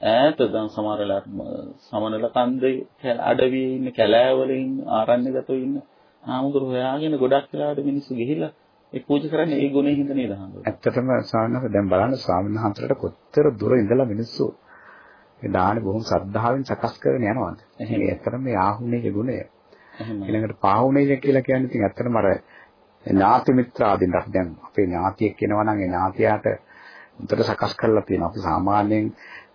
ඈත දැන් සමහර වෙලාවට සමනල කන්දේ අඩවියේ ඉන්න කැලෑවල ඉන්න ආරණ්‍යගතව ඉන්න හාමුදුරුවෝ හොයාගෙන ගොඩක් වෙලාවට මිනිස්සු ගිහිල්ලා ඒ පූජා කරන්නේ ඒ ගුණේ හින්දා නේද හාමුදුරුවෝ. ඇත්තටම ස්වාමීන් වහන්සේ දැන් බලන්න ස්වාමීන් වහන්සේලාට කොච්චර දුර ඉඳලා මිනිස්සු ඒ දානේ බොහොම ශ්‍රද්ධාවෙන් සකස් කරගෙන යනවාද? එහෙනම් ඇත්තටම මේ ආහුණේගේ ගුණය. ඊළඟට පාහුණේය කියලා කියන්නේ ඉතින් ඇත්තටම අර ඥාති මිත්‍රාදීන්ට දැන් අපේ ඥාතියෙක් කෙනවා නම් ඒ ඥාතියාට උන්ට සකස් කරලා තියෙනවා. අපි සාමාන්‍යයෙන්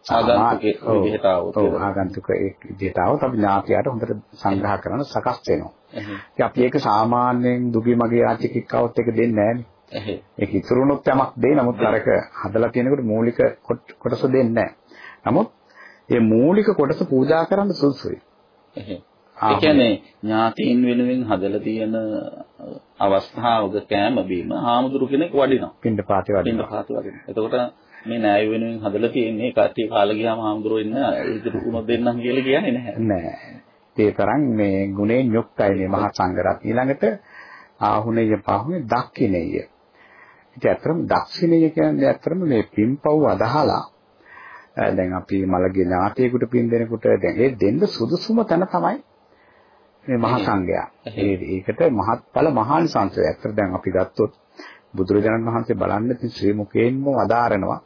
ආගන්තුක විදිහට આવොත් ඔව් ආගන්තුක ඒ විදිහට આવොත් අපි ඥාතියට හොඳට සංග්‍රහ කරන සකස් වෙනවා. ඉතින් අපි ඒක සාමාන්‍යයෙන් දුගී මගේ ආච්චිකෙක් આવොත් ඒක දෙන්නේ නැහැ. ඒක ඉතුරුනොත් යමක් දෙයි නමුත් අරක හදලා තියෙනකොට මූලික කොටස දෙන්නේ නැහැ. නමුත් මේ මූලික කොටස පූජා කරන්න සුදුසුයි. ඒ කියන්නේ ඥාතීන් වෙනුවෙන් හදලා තියෙන අවස්ථාවක කෑම බීම හාමුදුරු කෙනෙක් වඩිනවා. පින්ඩ පාතේ වඩිනවා. පින්ඩ පාතේ වඩිනවා. එතකොට මේ ණය වෙනුවෙන් හදලා තියෙන්නේ කට්ටිය කාලා ගියාම හාමුදුරුවෝ ඉන්න ඉදිරි උනොත් දෙන්නම් කියලා කියන්නේ නැහැ. නෑ. ඒ තරම් මේ ගුණයෙන් යුක්තයි මේ මහා සංඝරත්නය. ඊළඟට ආහුණේය පාහුනේ දක්ඛිනේය. ඉතින් අතරම දක්ෂිනේය කියන්නේ අතරම මේ පින්පව් අදහලා දැන් අපි මලගේ ඥාතියෙකුට පින් දෙනකොට දැන් ඒ දෙන්න සුදුසුම තැන තමයි මේ මහා සංඝයා. ඒකට මහත්ඵල මහානිසංසය. ඇත්තට දැන් අපි ගත්තොත් බුදුරජාණන් වහන්සේ බලන්න ශ්‍රී මුකේන්ම වදාරනවා.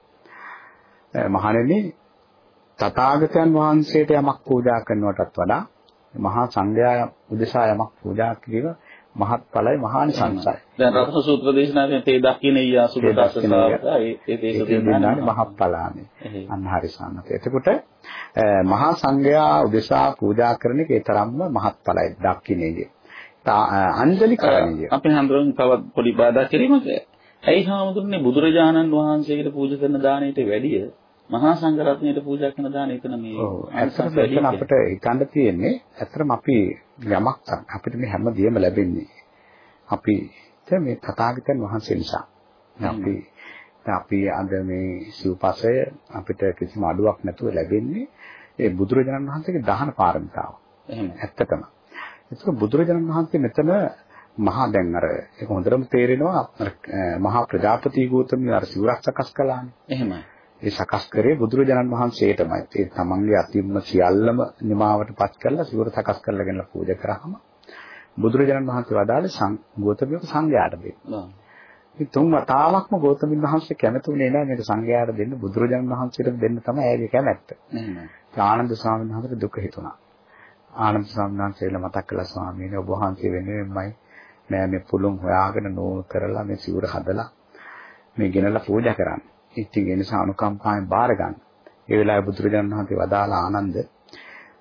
මහණෙනි තථාගතයන් වහන්සේට යමක් පූජා කරනවටත් වඩා මහා සංඝයා උදෙසා යමක් පූජා කිරීම මහත්ඵලයි මහානිසංසයි. දැන් රත්න සූත්‍ර දේශනාවේ තේ දක්ිනේ යාසුබදාසසාවක ඒ දේශ දෙන්නානේ මහත්ඵලානේ. අන්න හරි සාන්නත. එතකොට මහා සංඝයා උදෙසා පූජා කරන එක ඒ තරම්ම මහත්ඵලයි දක්ිනේගේ. අංජලි කරන්නේ. අපි හඳුනන තවත් පොඩි බාධා කිරීමක. ඇයි හාමුදුරනේ බුදුරජාණන් වහන්සේට පූජා කරන දාණයට වැඩිය මහා සංඝරත්නයට පූජා කරන දාන එතන මේ ඔව් ඇත්තටම එතන අපිට හිතන්න තියෙන්නේ ඇත්තටම අපි යමක් අපිට මේ හැමදේම ලැබෙන්නේ අපි මේ තථාගතයන් වහන්සේ නිසා අපි අපි අද මේ සිව්පසය අපිට කිසිම අඩුවක් නැතුව ලැබෙන්නේ ඒ බුදුරජාණන් වහන්සේගේ දහන පාරමිතාව. එහෙම ඇත්තටම. ඒක බුදුරජාණන් වහන්සේ මෙතන මහා දැන් අර ඒක හොඳටම තේරෙනවා මහා ප්‍රජාපති ගෞතම අර සිවුරක් සකස් කළානේ. එහෙමයි. ඒ සකස් කරේ බුදුරජාණන් වහන්සේටමයි. ඒ තමන්ගේ අතිම්ම සියල්ලම නිමාවටපත් කරලා සිවුර සකස් කරලා ගෙනලා පූජා කරාම බුදුරජාණන් වහන්සේ වදාළේ ගෞතමියක සංඝයාට දෙන්න. ඉතින් තුන් වතාවක්ම ගෞතමින් වහන්සේ කැමතුනේ නැහැ මේක සංඝයාට දෙන්න බුදුරජාණන් වහන්සේට දෙන්න තමයි ඇයගේ කැමැත්ත. ආනන්ද ස්වාමීන් වහන්සේට දුක හිතුණා. ආනන්ද ස්වාමීන් වහන්සේලා මතක් කළා ස්වාමීන් ඔබ වහන්සේ වෙනුවෙන්මයි මම මේ පුළුන් හොයාගෙන නෝල් කරලා මේ සිවුර හදලා මේ ගෙනලා පූජා කරන්නේ. ඉතින් ඒ නිසා අනුකම්පාවෙන් බාර ගන්න. ඒ වෙලාවේ බුදුරජාණන් වහන්සේ වදාළ ආනන්ද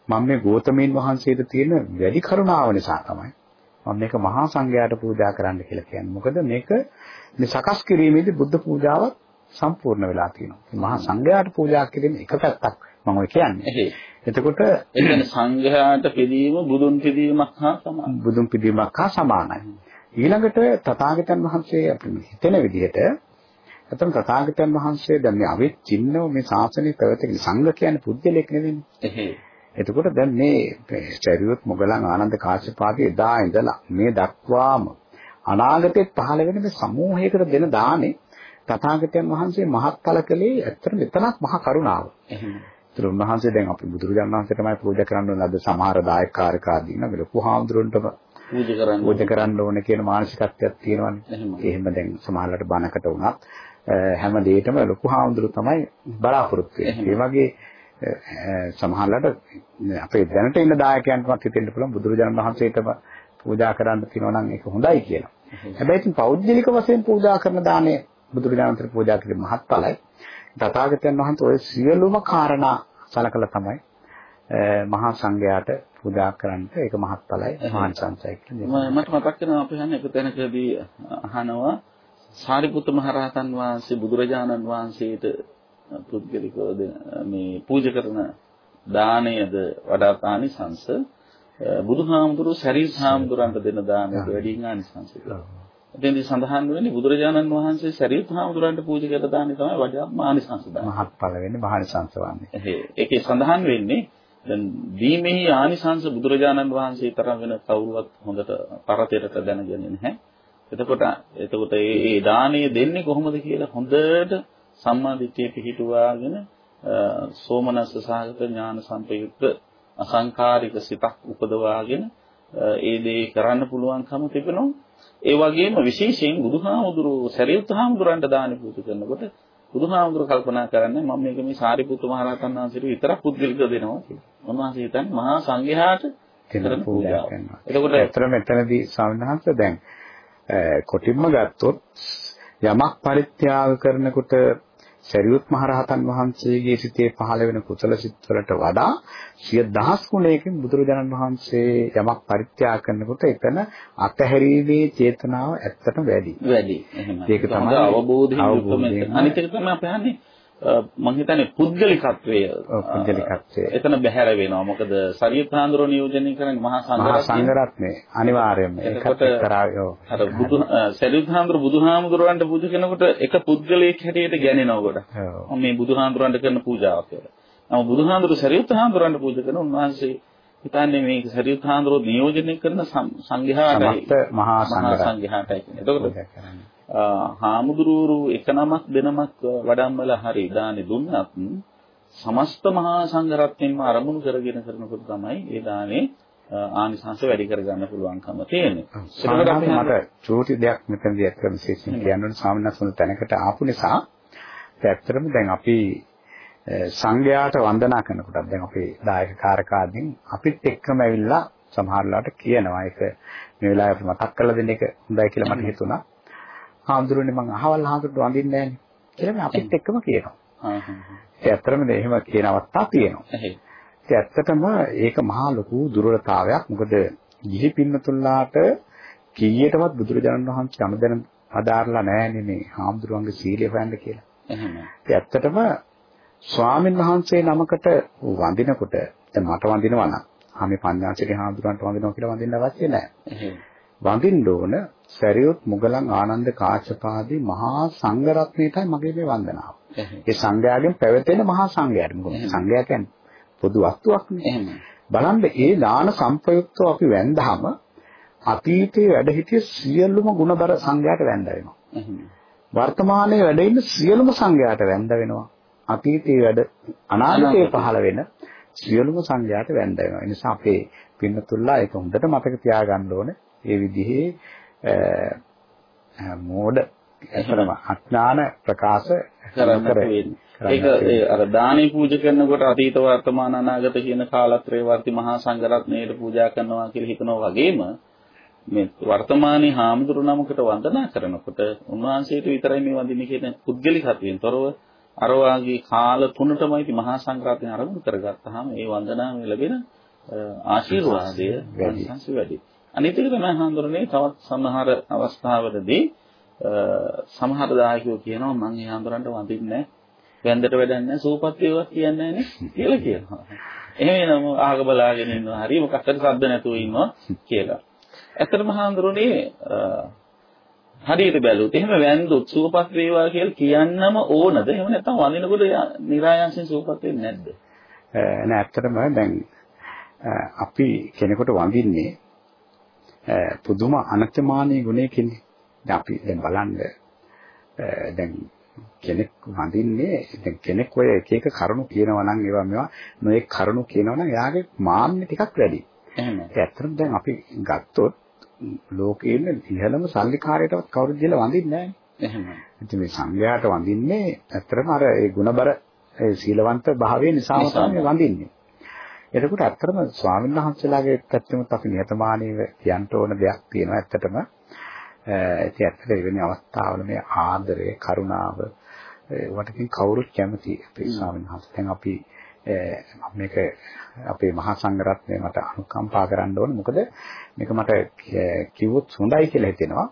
මම මේ ගෝතමීන් වහන්සේට තියෙන වැඩි කරුණාව නිසා තමයි මම මේක මහා සංඝයාට පූජා කරන්න කියලා කියන්නේ. මොකද මේක මේ සකස් කිරීමේදී බුද්ධ පූජාවක් සම්පූර්ණ වෙලා තියෙනවා. මහා සංඝයාට පූජා කිරීම එක පැත්තක් මම ඔය කියන්නේ. එතකොට කියන්නේ සංඝයාට පිළිම බුදුන් පිළිමක් හා සමානයි. බුදුන් පිළිමක් හා සමානයි. ඊළඟට තථාගතයන් වහන්සේ අපි හිතන විදිහට එතන තථාගතයන් වහන්සේ දැන් මේ අවිච්ඡින්නව මේ ශාසනය පැවැතගෙන සංඝ කියන්නේ පුද්ගලෙක් නෙවෙයි. එතකොට දැන් මේ චරියොත් මොගලන් ආනන්ද කාශ්‍යපාදී එදා ඉඳලා මේ දක්වාම අනාගතේ පහළ වෙන මේ සමූහයකට දෙන දානේ තථාගතයන් වහන්සේ මහත්ඵල කළේ ඇත්තට මෙතනක් මහා කරුණාව. ඒතර උන්වහන්සේ දැන් අපි බුදුරජාණන් වහන්සේ තමයි පූජා කරන්න ඕන අද සමහර දායක කාර්යකාරීන මේ ලොකු හාමුදුරන්ටම පූජා කරන්න පූජා කරන්න ඕන කියන මානසිකත්වයක් තියෙනවානේ. එහෙම දැන් සමහරකට බණකට වුණත් හැම දෙයකම ලොකු හාමුදුරු තමයි බලාපොරොත්තු වෙන්නේ. වගේ සමහරවිට අපේ දැනට ඉන්න දායකයන්ටවත් හිතෙන්න පුළුවන් බුදුරජාණන් වහන්සේටම පූජා කරන්න තියෙනවා නම් ඒක හොඳයි කියලා. හැබැයි ඉතින් පෞද්ගලික වශයෙන් පූජා කරන දාණය බුදුරජාණන්ට පූජා කිරීම මහත්ඵලයි. තථාගතයන් වහන්සේ ඔය සියලුම කාරණා සලකලා තමයි මහා සංඝයාට පූජා කරන්න ඒක මහත්ඵලයි මහානිසංසයි කියලා. මට මතක් වෙනවා අපි හන්නේ එක තැනකදී අහනවා සාරිපුත්ත මහරහතන් වහන්සේ බුදුරජාණන් වහන්සේට පුද්ගලිකව මේ පූජා කරන දාණයද වඩා ආනිසංස බුදුහාමුදුරුවෝ සරියුත් හාමුදුරන්ට දෙන දාණයට වැඩි ආනිසංස. එතෙන්දී සඳහන් වෙන්නේ බුදුරජාණන් වහන්සේ සරියුත් හාමුදුරන්ට පූජා කරන දාණය තමයි වඩා ආනිසංස දාණය. මහත්ඵල වෙන්නේ මහානිසංස වන්නේ. ඒකේ සඳහන් වෙන්නේ දැන් දීමෙහි ආනිසංස බුදුරජාණන් වහන්සේ තරම් වෙන කවුරුවත් හොඳට පරතරට දැනගන්නේ නැහැ. එතකොට එතකොට මේ දාණය දෙන්නේ කොහොමද කියලා හොඳට සම්මාදිට්ඨිය පිහිටුවාගෙන සෝමනස්ස සහගත ඥාන සම්පයුක්ත අසංකාරික සිතක් උපදවාගෙන ඒ දේ කරන්න පුළුවන්කම තිබෙනවා. ඒ වගේම විශේෂයෙන් බුදුහාමුදුරුවෝ සරියුත් හාමුදුරන්ට දාන පූජා කරනකොට බුදුහාමුදුරුවෝ කල්පනා කරන්නේ මම මේක මේ සාරිපුත්තු මහ රහතන් වහන්සේට විතරක් පුද්ගලිකව දෙනවා කියලා. උන්වහන්සේ හිතන්නේ මහා සංඝයාට කරන පූජාව. එතකොට ඇත්තට මෙතනදී වහන්සේ දැන් කොටින්ම ගත්තොත් යමක් පරිත්‍යාග කරනකොට සරියුත් මහරහතන් වහන්සේගේ සිතේ පහළ වෙන කුසල සිත්වලට වඩා සිය දහස් ගුණයකින් බුදුරජාණන් වහන්සේ යමක් පරිත්‍යාග කරනකොට එතන අතහැරීමේ චේතනාව ඇත්තටම වැඩි. වැඩි. එහෙමයි. ඒක තමයි අවබෝධයෙන් අනිත් එක තමයි අපි අහන්නේ මම හිතන්නේ පුද්ගලිකත්වය පුද්ගලිකත්වය එතන බැහැර වෙනවා. මොකද සරියුත් හාමුදුරුවෝ නියෝජනය කරන්නේ මහා සංඝරත්නය. අනිවාර්යයෙන්ම ඒකත් කරායෝ. අර බුදු සරියුත් හාමුදුරුවෝ බුදුහාමුදුරුවන්ට පූජා කරනකොට එක පුද්ගලයෙක් හැටියට ගැනෙනවා කොට. මේ බුදුහාමුදුරුවන්ට කරන පූජාවක් කියලා. නමුත් බුදුහාමුදුරුවෝ සරියුත් හාමුදුරුවන්ට පූජා කරන උන්වහන්සේ හිතන්නේ මේ සරියුත් හාමුදුරුවෝ නියෝජනය කරන සංඝයාටයි මහා සංඝයාටයි කියන්නේ. එතකොට හාමුදුරුවරු එක නමක් දෙනමක් වඩම්මලා හරි දානි දුන්නත් සමස්ත මහා සංඝරත්නයෙන්ම අරමුණු කරගෙන කරනකොට තමයි ඒ දානේ ආනිසංස වැඩි කරගන්න පුළුවන්කම තියෙන්නේ. ඒකට මට චූටි දෙයක් මෙතනදී අත්කර විශේෂයෙන් කියන්න ඕනේ ස්වාමීන් වහන්සේ තැනකට ආපු නිසා ඇත්තටම දැන් අපි සංඝයාට වන්දනා කරනකොට දැන් අපේ දායක කාරකාදීන් අපිත් එක්කම ඇවිල්ලා සමහර වෙලාවට කියනවා ඒක මේ වෙලාවේ මතක් කරලා දෙන්න එක හොඳයි කියලා මට හිතුණා. හාමුදුරනේ මං අහවල් හාමුදුරට වඳින්නේ නැහැ කියලා අපිත් එක්කම කියනවා. ඒ ඇත්තටම එහෙම කියන අවස්ථා තියෙනවා. ඒ ඇත්තටම ඒක මහා ලොකු දුර්වලතාවයක්. මොකද ගිහි පින්නතුල්ලාට කීයටවත් බුදුරජාණන් වහන්සේ අනුදැන අදාරලා නැහැනේ මේ හාමුදුරුවන්ගේ සීලය හොයන්න කියලා. එහෙමයි. ඒ ඇත්තටම ස්වාමීන් වහන්සේ නමකට වඳිනකොට දැන් මට වඳිනවා නම් ආ මේ පඤ්ඤාසිරි හාමුදුරන්ට වඳිනවා කියලා වඳින්න අවශ්‍ය නැහැ. වඳින්න ඕන සරියොත් මුගලන් ආනන්ද කාශ්‍යපාදී මහා සංඝ රත්නයටයි මගේ මේ වන්දනාව. ඒ සංඝයාගෙන් පැවතෙන මහා සංඝයාට. මොකද සංඝයා කියන්නේ පොදු වස්තුවක් නේ. බලන්න ඒ දාන සංපයුක්තව අපි වැන්දාම අතීතයේ වැඩ සිටිය සියලුම ගුණබර සංඝයාට වැඳ වෙනවා. වර්තමානයේ වැඩ ඉන්න සියලුම සංඝයාට වැඳ වෙනවා. අතීතයේ වැඩ අනාගතයේ පහළ වෙන සියලුම සංඝයාට වැඳ වෙනවා. ඒ නිසා අපේ පින්නතුල්ලා ඒක හොඳට මතක තියාගන්න ඕනේ. ඒ විදිහේ මෝඩ එතරම් අඥාන ප්‍රකාශ කරන්න ඒක අර දානේ පූජා කරනකොට අතීත වර්තමාන අනාගත කියන කාලත්‍රේ වර්ති මහා සංඝරත්නයට පූජා කරනවා කියලා හිතනවා වගේම මේ වර්තමානයේ හාමුදුරු නමකට වන්දනා කරනකොට උන්වහන්සේට විතරයි මේ වඳින්නේ කියන පුද්ගලිකත්වයෙන් තොරව අර වාගේ කාල තුනටමයි මහා සංඝරත්නය අරමුණු කරගත්තාම ඒ වන්දනාවේ ලැබෙන ආශිර්වාදය වැඩි. අනිත් එක තමයි හඳුරන්නේ තවත් සමහර අවස්ථාවලදී සමහර දායකයෝ කියනවා මම ඒ හඳුරන්න වඳින්නේ වැන්දට වැඩක් නැහැ සූපත් වේවා කියන්නේ නැහැ කියලා කියනවා. එහෙම නම අහක බලාගෙන ඉන්නවා හරි මොකක්ද සද්ද නැතුව ඉන්නවා කියලා. ඇත්තටම හඳුරන්නේ හරියට බැලුවොත් එහෙම වැන්දොත් සූපත් වේවා කියලා කියන්නම ඕනද? එහෙම නැත්නම් වඳිනකොට નિરાයන්සෙන් සූපත් වෙන්නේ නැද්ද? නෑ ඇත්තටම දැන් අපි කෙනෙකුට වඳින්නේ පුදුම අනත්‍යමානී ගුණයකින් දැන් අපි දැන් බලන්න දැන් කෙනෙක් වඳින්නේ දැන් කෙනෙක් ඔය එක එක කරුණු කියනවා නම් ඒවා මේවා නොඑක් කරුණු කියනවා නම් එයාගේ මාන්නේ ටිකක් වැඩි. එහෙනම් ඒ ඇත්තටම දැන් අපි ගත්තොත් ලෝකේ ඉන්න ඉහළම සල්ලිකාරයටවත් කවුරුද කියලා වඳින්නේ නැහැ. ඉතින් මේ සංඝයාට වඳින්නේ ඇත්තටම අර ඒ ಗುಣබර ඒ සීලවන්ත භාවය නිසාම තමයි වඳින්නේ. එතකොට ඇත්තටම ස්වාමීන් වහන්සේලාගේ පැත්තෙමුත් අපි නිහතමානීව කියන්න ඕන දෙයක් තියෙනවා ඇත්තටම. ඉතින් ඇත්තට එවැනි අවස්ථාවල මේ ආදරය, කරුණාව වටකින් කවුරුත් කැමති අපේ ස්වාමීන් වහන්සේ. දැන් අපි මේක අපේ මහා සංඝරත්නය මට අනුකම්පා කරන්න ඕන. මොකද මේක මට කිව්වොත් හොඳයි කියලා හිතෙනවා.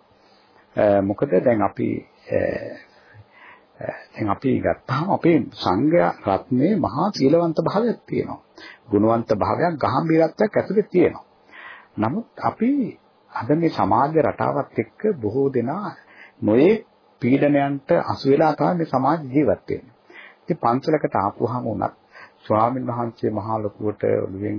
මොකද දැන් අපි දැන් අපි ගත්තාම අපේ සංඝයා රත්නයේ මහා සීලවන්ත භාවයක් තියෙනවා. ගුණවන්ත භාවයක් ගාම්භීරත්වයක් ඇතුලේ තියෙනවා. නමුත් අපි අද මේ සමාජ රටාවත් එක්ක බොහෝ දෙනා නොයේ පීඩනයන්ට අසු වෙලා තමයි මේ සමාජ ජීවත් වෙන්නේ. ඉතින් පන්සලකට ආපුවාම උනත් ස්වාමීන් වහන්සේ මහා ලොකුවට ඔළුවෙන්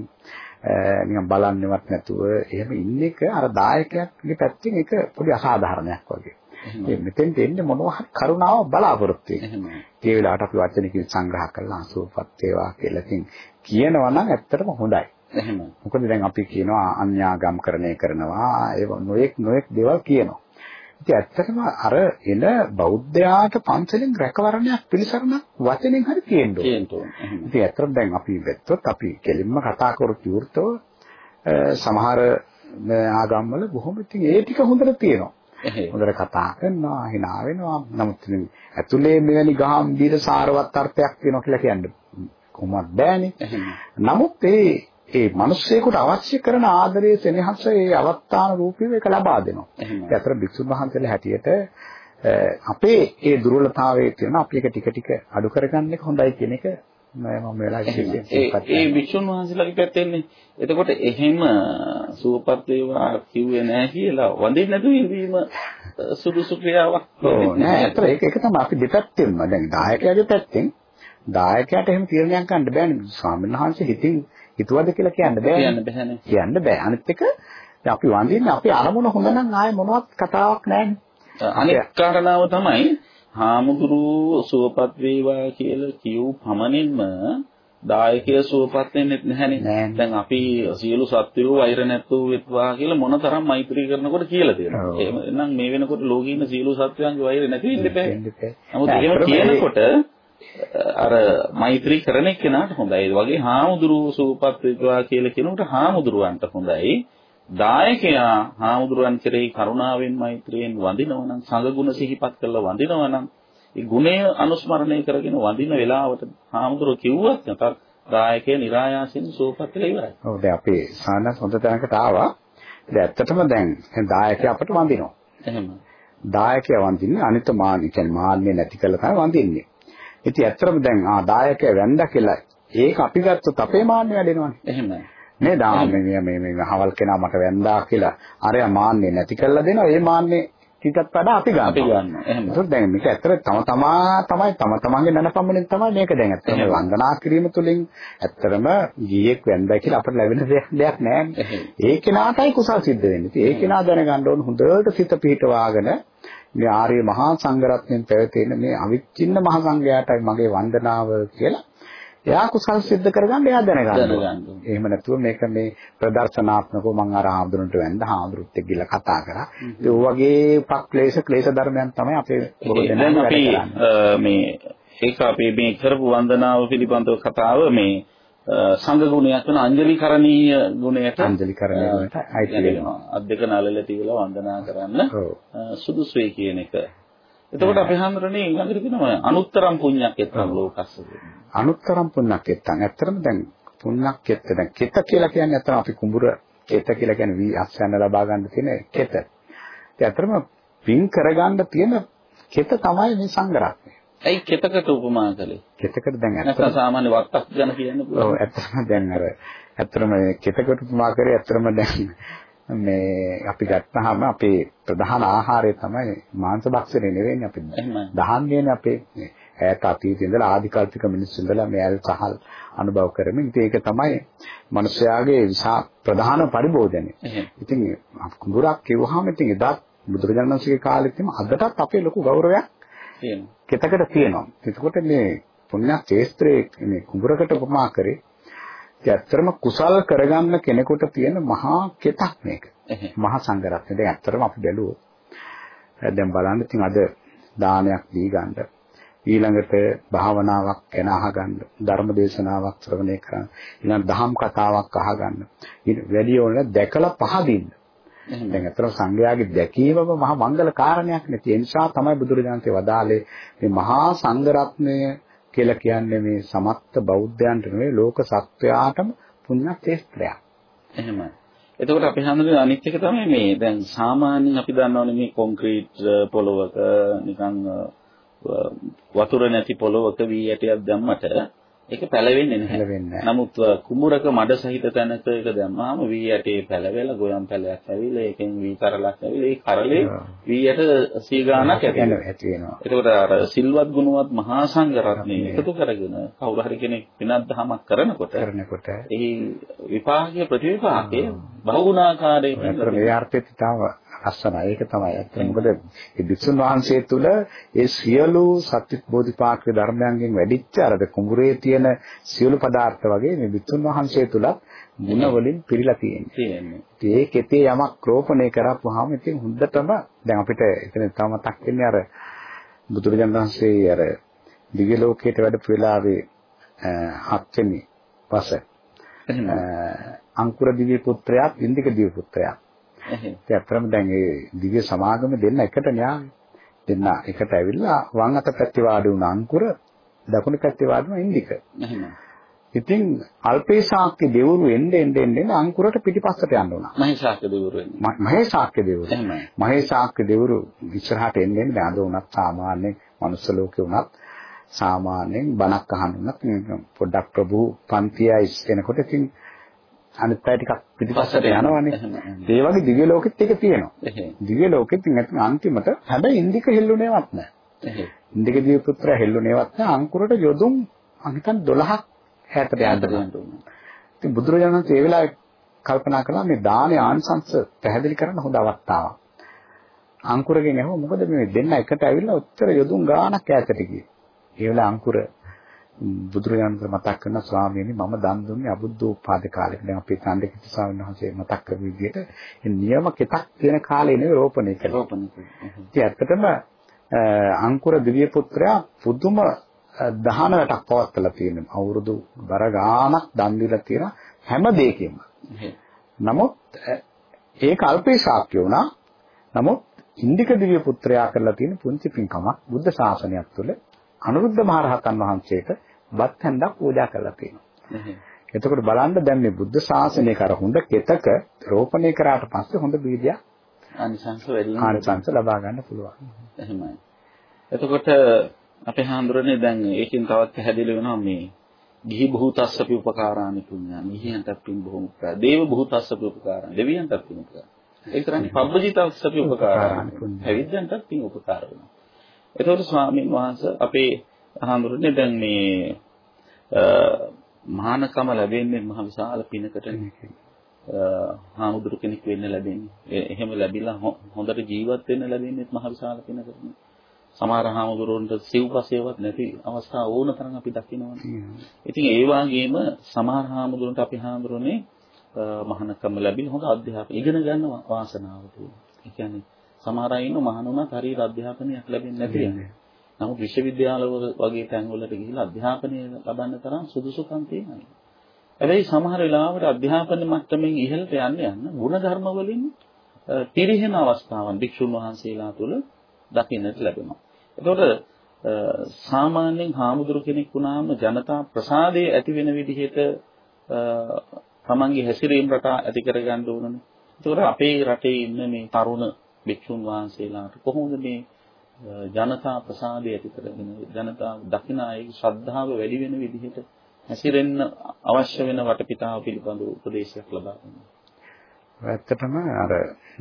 නිකන් බලන්නේවත් නැතුව එහෙම ඉන්න එක අර දායකයාගේ පැත්තෙන් ඒක පොඩි අසාධාරණයක් වගේ. මේ මෙතෙන් දෙන්නේ මොනවා හරි කරුණාව බලාපොරොත්තු වෙන්නේ. ඒ වෙලාවට අපි වචනකින් සංග්‍රහ කරලා අසුවපත් වේවා කියලා ඉතින් කියනවා නම් ඇත්තටම හොඳයි. එහෙම. මොකද දැන් අපි කියනවා අන්‍යාගම්කරණය කරනවා ඒ නොඑක් නොඑක් දේවල් කියනවා. ඉතින් ඇත්තටම අර එන බෞද්ධයාට පන්සලෙන් රැකවරණයක් පිළිසරණක් වචනෙන් හරි තියෙන්න ඕනේ. ඉතින් ඇත්තටම දැන් අපි වැත්තොත් අපි කෙලින්ම කතා කරොත් විවෘතව සමහර ආගම්වල බොහොම ඉතින් ඒ ටික හොඳට තියෙනවා. හොඳට කතා කරනවා, hina වෙනවා. නමුත් ඇතුලේ මෙවැනි ගාම්භීර සාරවත් අර්ථයක් තියෙනවා කියලා කියන්න කොහොමද බෑනේ. නමුත් ඒ ඒ මිනිස්සෙකුට අවශ්‍ය කරන ආදරයේ සෙනෙහස ඒ අවස්ථාන රූපීව ඒක ලබා දෙනවා. ඒ අතර භික්ෂුන් වහන්සේලා හැටියට අපේ ඒ දුර්වලතාවයේ තියෙන අපි එක ටික ටික අඩු කරගන්න එක හොඳයි කියන එක මම වෙලා විශේෂයෙන් ඒ වික්ෂුන් වහන්සේලාගේ පැත්තෙන්නේ එතකොට එහෙම සුවපත් වේවා කිව්වේ නැහැ කියලා වඳින්න නැතුව ඉඳීම සුදුසු ක්‍රියාවක් නෑ අතට ඒක ඒක තමයි අපි දෙපැත්තෙන්ම දැන් දායකයාගේ පැත්තෙන්. දායකයාට එහෙම තීරණයක් ගන්න බෑනේ. ස්වාමීන් වහන්සේ හිතින් හිතුවද කියලා කියන්න බෑ කියන්න බෑනේ. කියන්න බෑ. අනිත් එක අපි වඳින්නේ අපි අරමුණ හොඳ නම් ආයේ මොනවත් කතාවක් නෑනේ. අනිත් කාරණාව තමයි හාමුදුරුවෝ සුවපත් වේවා කියලා කියූ පමණින්ම දායකය සුවපත් වෙන්නේ නැහැනේ. දැන් අපි සියලු සත්වයෝ වෛර නැතුව වෙත්වා කියලා මොනතරම් මෛත්‍රී කරනකොට කියලා තියෙනවා. එහෙනම් මේ වෙනකොට ලෝකේ ඉන්න සියලු සත්වයන්ගේ වෛර නැති වෙන්න බෑ. නමුත් එහෙම කියනකොට අර මෛත්‍රී කරන එක්කෙනාට හොඳයි. ඒ වගේ හාමුදුරුවෝ සුවපත් වෙත්වා කියලා කියනකොට හාමුදුරුවන්ට හොඳයි. දායකයා හාමුදුරුවන් කෙරෙහි කරුණාවෙන් මෛත්‍රියෙන් වඳිනවා නම් සංගුණ සිහිපත් කරලා වඳිනවා නම් ඒ ගුණය අනුස්මරණය කරගෙන වඳින වෙලාවට හාමුදුරුවෝ කිව්වත් නැතත් දායකයා નિરાයාසයෙන් සෝපත් වෙලා ඉවරයි. ඔව් දැන් අපේ සානස් හොඳ තැනකට ආවා. දැන් ඇත්තටම දැන් දායකයා අපට වඳිනවා. එහෙම. දායකයා වඳින්නේ අනිත් මාන කියන්නේ මාන්නේ නැති කළා තමයි වඳින්නේ. ඉතින් ඇත්තටම දැන් ආ දායකයා වැන්දා කියලා ඒක අපි ගත්තොත් අපේ මාන්නේ වැඩෙනවනේ. එහෙමයි. නේද? මේ මේ මේ හවල් කෙනා මට වැන්දා කියලා අරයා මාන්නේ නැති කළා දෙනවා. ඒ මාන්නේ ටිකක් වඩා අපි ගන්නවා. ඒක දැන් මේක ඇත්තට තම තමා තමයි තම තමන්ගේ නනපම්මනේ තමයි මේක දැන් ඇත්තටම වන්දනා කිරීම තුළින් ඇත්තටම ගීයක් වැන්දා කියලා අපිට ලැබෙන දෙයක් නෑ. ඒ කෙනාටයි කුසල් සිද්ධ වෙන්නේ. ඒ කෙනා දැනගන්න ඕන හොඳට සිත පිහිටවාගෙන මේ ආර්ය මහා සංඝරත්නයෙන් පැවතෙන මේ අවිච්ඡින්න මහා සංඝයාටයි මගේ වන්දනාව කියලා එයා කුසල් සිද්ධ කරගන්න එයා දැනගන්න. එහෙම නැතුව මේක මේ ප්‍රදර්ශනාත්මකව මම අර ආඳුරන්ට වැන්ද ආඳුරුත් එක්ක ගිහලා කතා කරා. ඒ වගේ උපක්ලේශ ක්ලේශ ධර්මයන් තමයි අපේ බොහෝ දෙනා අපි මේ ඒක අපි මේ කරපු වන්දනාව පිළිබඳව කතාව මේ සංඝ ගුණයක් වෙන අංජලි කරණීය ගුණයට අංජලි කරණීය ගුණයට අයිති වෙනවා. අත් දෙක නළල තියලා වන්දනා කරන්න සුදුසුයි කියන එක. එතකොට අපි හඳුරන්නේ ඊළඟට කියනවා අනුත්තරම් පුණ්‍යක් එත්තම් ලෝකස්ස අනුත්තරම් පුණ්‍යක් එත්තම් ඇත්තටම දැන් පුණ්‍යක් එත්ත දැන් කෙත කියලා කියන්නේ ඇත්තටම අපි කුඹුර කෙත කියලා කියන්නේ වී අස්යන්න ලබා ගන්න තියෙන කෙත. ඒ ඇත්තටම පින් කරගන්න තියෙන කෙත තමයි මේ සංගරත්නය. ඇයි කෙතකට උපමා කළේ? කෙතකට දැන් ඇත්තටම සාමාන්‍ය වත්තක් ගැන කියන්න පුළුවන්. ඔව් ඇත්තටම දැන් අර ඇත්තටම කෙතකට උපමා කරේ ඇත්තටම දැන් මේ අපි ගත්තාම අපේ ප්‍රධාන ආහාරය තමයි මාංශ භක්ෂණය නෙවෙයි අපි දහන්නේනේ අපේ ඈත අතීතයේ ඉඳලා ආධිකල්පික මිනිස්සු ඉඳලා මේ ඇල් සහල් අනුභව කරමින් ඉතින් ඒක තමයි මිනිස්යාගේ විශා ප්‍රධාන පරිභෝජනය. ඉතින් කුඹුරක් කිව්වහම ඉතින් එදා බුදුරජාණන් වහන්සේගේ කාලෙත් එම අදටත් අපේ ලොකු ගෞරවයක් තියෙනවා. කෙතකට තියෙනවා. එතකොට මේ පුණ්‍ය ක්ෂේත්‍රයේ මේ කුඹුරකට උපමා කරේ ඇත්තටම කුසල් කරගන්න කෙනෙකුට තියෙන මහා කෙතක් මේක. මහා සංඝරත්නය. දැන් ඇත්තටම අපි බැලුවොත් දැන් බලන්න ඉතින් අද දානයක් දී ගන්න. ඊළඟට භාවනාවක් ගැන අහගන්න ධර්ම දේශනාවක් ශ්‍රවණය කරන්න ඊළඟ දහම් කතාවක් අහගන්න. වැඩි ඕන දැකලා පහදින්න. දැන් අතන සංඝයාගේ දැකීමම මහා මංගල කාරණයක් නේ. ඒ නිසා තමයි බුදුරජාණන්සේ වදාළේ මේ මහා සංඝරත්නය කියලා කියන්නේ මේ සමත්ත බෞද්ධයන්ට නෙවෙයි ලෝක සත්වයාටම පුණ්‍ය ක්ෂේත්‍රයක්. එහෙමයි. එතකොට අපි හඳුනන අනිත් එක තමයි මේ දැන් සාමාන්‍යයෙන් අපි දන්නවනේ මේ කොන්ක්‍රීට් පොළවක නිකන් වතුර නැති පොළවක වී ඇටයක් දැම්මට ඒක පැලවෙන්නේ නැහැ. නමුත් කුඹුරක මඩ සහිත තැනක ඒක දැම්මාම වී ඇටේ පැලවෙලා ගොයම් පැලයක් ඇවිල්ලා ඒකෙන් වී කරලක් ඇවිල්ලා ඒ කරලේ වී ඇට සීගානක් ඇති වෙනවා. ඒකට අර සිල්වත් ගුණවත් මහා සංඝ රත්නය එකතු කරගෙන කවුරු හරි කෙනෙක් පිනක් දහමක් කරනකොට කරනකොට ඒ විපාකයේ ප්‍රතිවිපාකයේ බහුගුණාකාරයෙන් මේ අර්ථෙත් තාම ලස්සනයි. ඒක තමයි ඇත්ත. මොකද මේ විසුණු වහන්සේ තුල ඒ සියලු සත්‍ය බෝධිපාක්ෂ ධර්මයන්ගෙන් වැඩිච්ච අර කුඹුරේ තියෙන සියලු පදාර්ථ වගේ මේ විසුණු වහන්සේ තුල ಗುಣ වලින් පිරීලා තියෙන්නේ. ඒ කෙතේ යමක් රෝපණය කරපුවාම ඉතින් හොඳටම දැන් අපිට එතන තව මතක් වෙන්නේ අර බුදුරජාණන් වහන්සේ අර දිව්‍ය ලෝකයට වැඩපු වෙලාවේ හත්වෙනි පස අංකුර දිව්‍ය පුත්‍රයාත් ඉන්දික දිව්‍ය පුත්‍රයාත් ඒ අතරම දැන් ඒ දිව්‍ය සමාගම දෙන්න එකට න්යාය දෙන්න එකට ඇවිල්ලා වම් අත පැත්තේ වාඩි වුණ අංකුර දකුණු පැත්තේ වාඩි වුණ ඉන්දික. ඉතින් අල්පේශාක්‍ය දෙවරු එන්නේ එන්නේ එන්නේ අංකුරට පිටිපස්සට යන්න උනා. මහේශාක්‍ය දෙවරු එන්නේ. මහේශාක්‍ය දෙවරු. එහෙමයි. මහේශාක්‍ය දෙවරු ඉස්සරහට එන්නේ එන්නේ අද උනත් සාමාන්‍ය මනුස්ස ලෝකේ උනත් සාමාන්‍යයෙන් බණක් අහන්න උනත් පොඩ්ඩක් ප්‍රභු පන්තියයි එනකොට ඉතින් අනිත් පැය ටිකක් පිටිපස්සට යනවනේ. ඒ වගේ දිව්‍ය ලෝකෙත් ඒක තියෙනවා. දිව්‍ය ලෝකෙත් නැත්නම් අන්තිමට හැබැයි ඉන්දික හෙල්ලුනේවත් නැහැ. ඉන්දික දිව්‍ය පුත්‍රයා හෙල්ලුනේවත් නැහැ. අංකුරට යොදුම් අනිකන් 12ක් ඈතට යන්න දුන්නා. ඉතින් බුදුරජාණන් වහන්සේ ඒ වෙලාවේ කල්පනා කළා මේ දානේ ආනිසංස පැහැදිලි කරන්න හොඳ අවස්ථාවක්. අංකුරගෙන් ඇහුවා මොකද මේ දෙන්න එකට ඇවිල්ලා උත්තර යොදුන් ගානක් ඈතට ගියේ. ඒ වෙලාව අංකුර බුදුරජාණන් මතක් කරන ස්වාමීනි මම දන් දුන්නේ අබුද්ධෝත්පාද කාලෙක. දැන් අපේ චන්දකිත ස්වාමීන් වහන්සේ මතක් කරපු විදිහට නියම කෙතක් තියෙන කාලේ නෙවෙයි රෝපණය කළේ. රෝපණය. ඉතින් ඇත්තටම අංකුර දිව්‍ය පුත්‍රයා පුදුම දහනකටක් පවත්ලා තියෙනවා. අවුරුදු බර ගාණක් දන් දීලා තියෙන හැම දෙයකින්ම. නමුත් ඒක අල්පේ ශාක්‍ය වුණා. නමුත් ඉන්දික දිව්‍ය පුත්‍රයා කරලා තියෙන පුංචි පින්කමක් බුද්ධ ශාසනයක් තුළ අනුරුද්ධ මහරහතන් වහන්සේට බත් හැන්දක් පූජා කරලා තියෙනවා. එතකොට බලන්න දැන් මේ බුද්ධ ශාසනය කර හොඳ කෙතක රෝපණය කරාට පස්සේ හොඳ බීජයක් ආනිසංස වැඩි ආනිසංස ලබා ගන්න පුළුවන්. එහෙමයි. එතකොට අපේ හාමුදුරනේ දැන් ඒකෙන් තවත් පැහැදිලි වෙනවා මේ ගිහි බහූතස්සපි උපකාරානි පුඤ්ඤානි ගිහියන්ටත් පින් බොහොම උපකාර. දේව බහූතස්සපි උපකාරානි දෙවියන්ටත් පින් උපකාර. ඒ කරන්නේ පබ්බජිතස්සපි උපකාරානි පැවිද්දන්ටත් පින් උපකාර වෙනවා. එතකොට ස්වාමීන් වහන්සේ අපේ හාමුදුරනේ දැන් මේ මහානකම ලැබෙන්නේ මහ විශාල පිනකටනේ. හාමුදුරු කෙනෙක් වෙන්න ලැබෙන්නේ. එහෙම ලැබිලා හොඳට ජීවත් වෙන්න ලැබෙන්නේ මහ විශාල පිනකටනේ. සමහර හාමුදුරුවන්ට සිව්පසේවත් නැති අවස්ථා ඕන තරම් අපි දකිනවනේ. ඉතින් ඒ වගේම සමහර හාමුදුරුවන්ට අපි හාමුදුරනේ මහානකම ලැබිලා හොඳ අධ්‍යාපන ඉගෙන ගන්න වාසනාව තියෙනවා. ඒ කියන්නේ සමහර අය ඉන්න මහානුණත් හරියට අධ්‍යාපනයක් ලැබෙන්නේ නැති යන්නේ. නමුත් විශ්වවිද්‍යාලවල වගේ තැන්වලට ගිහිල්ලා අධ්‍යාපනය ලබන්න තරම් සුදුසුකම් තියෙනවා. හැබැයි සමහර වෙලාවට අධ්‍යාපන මට්ටමින් ඉහළට යන්න යන්න ಗುಣධර්ම වලින් පිරිහෙන අවස්ථාවන් භික්ෂුන් වහන්සේලා තුළ දකින්නට ලැබෙනවා. එතකොට සාමාන්‍යයෙන් හාමුදුරු කෙනෙක් වුණාම ජනතා ප්‍රසාදයේ ඇති වෙන විදිහට තමන්ගේ හැසිරීම රටා ඇති කරගන්න ඕනනේ. එතකොට අපේ රටේ ඉන්න මේ තරුණ භික්ෂුන් වහන්සේලාට කොහොමද මේ ජනතා ප්‍රසාදය ඇති කරගෙන ජනතා දකින අයගේ ශ්‍රද්ධාව වැඩි වෙන විදිහට හැසිරෙන්න අවශ්‍ය වෙන වටපිටාව පිළිබඳව උපදේශයක් ලබා දෙනවා. ඇත්තටම අර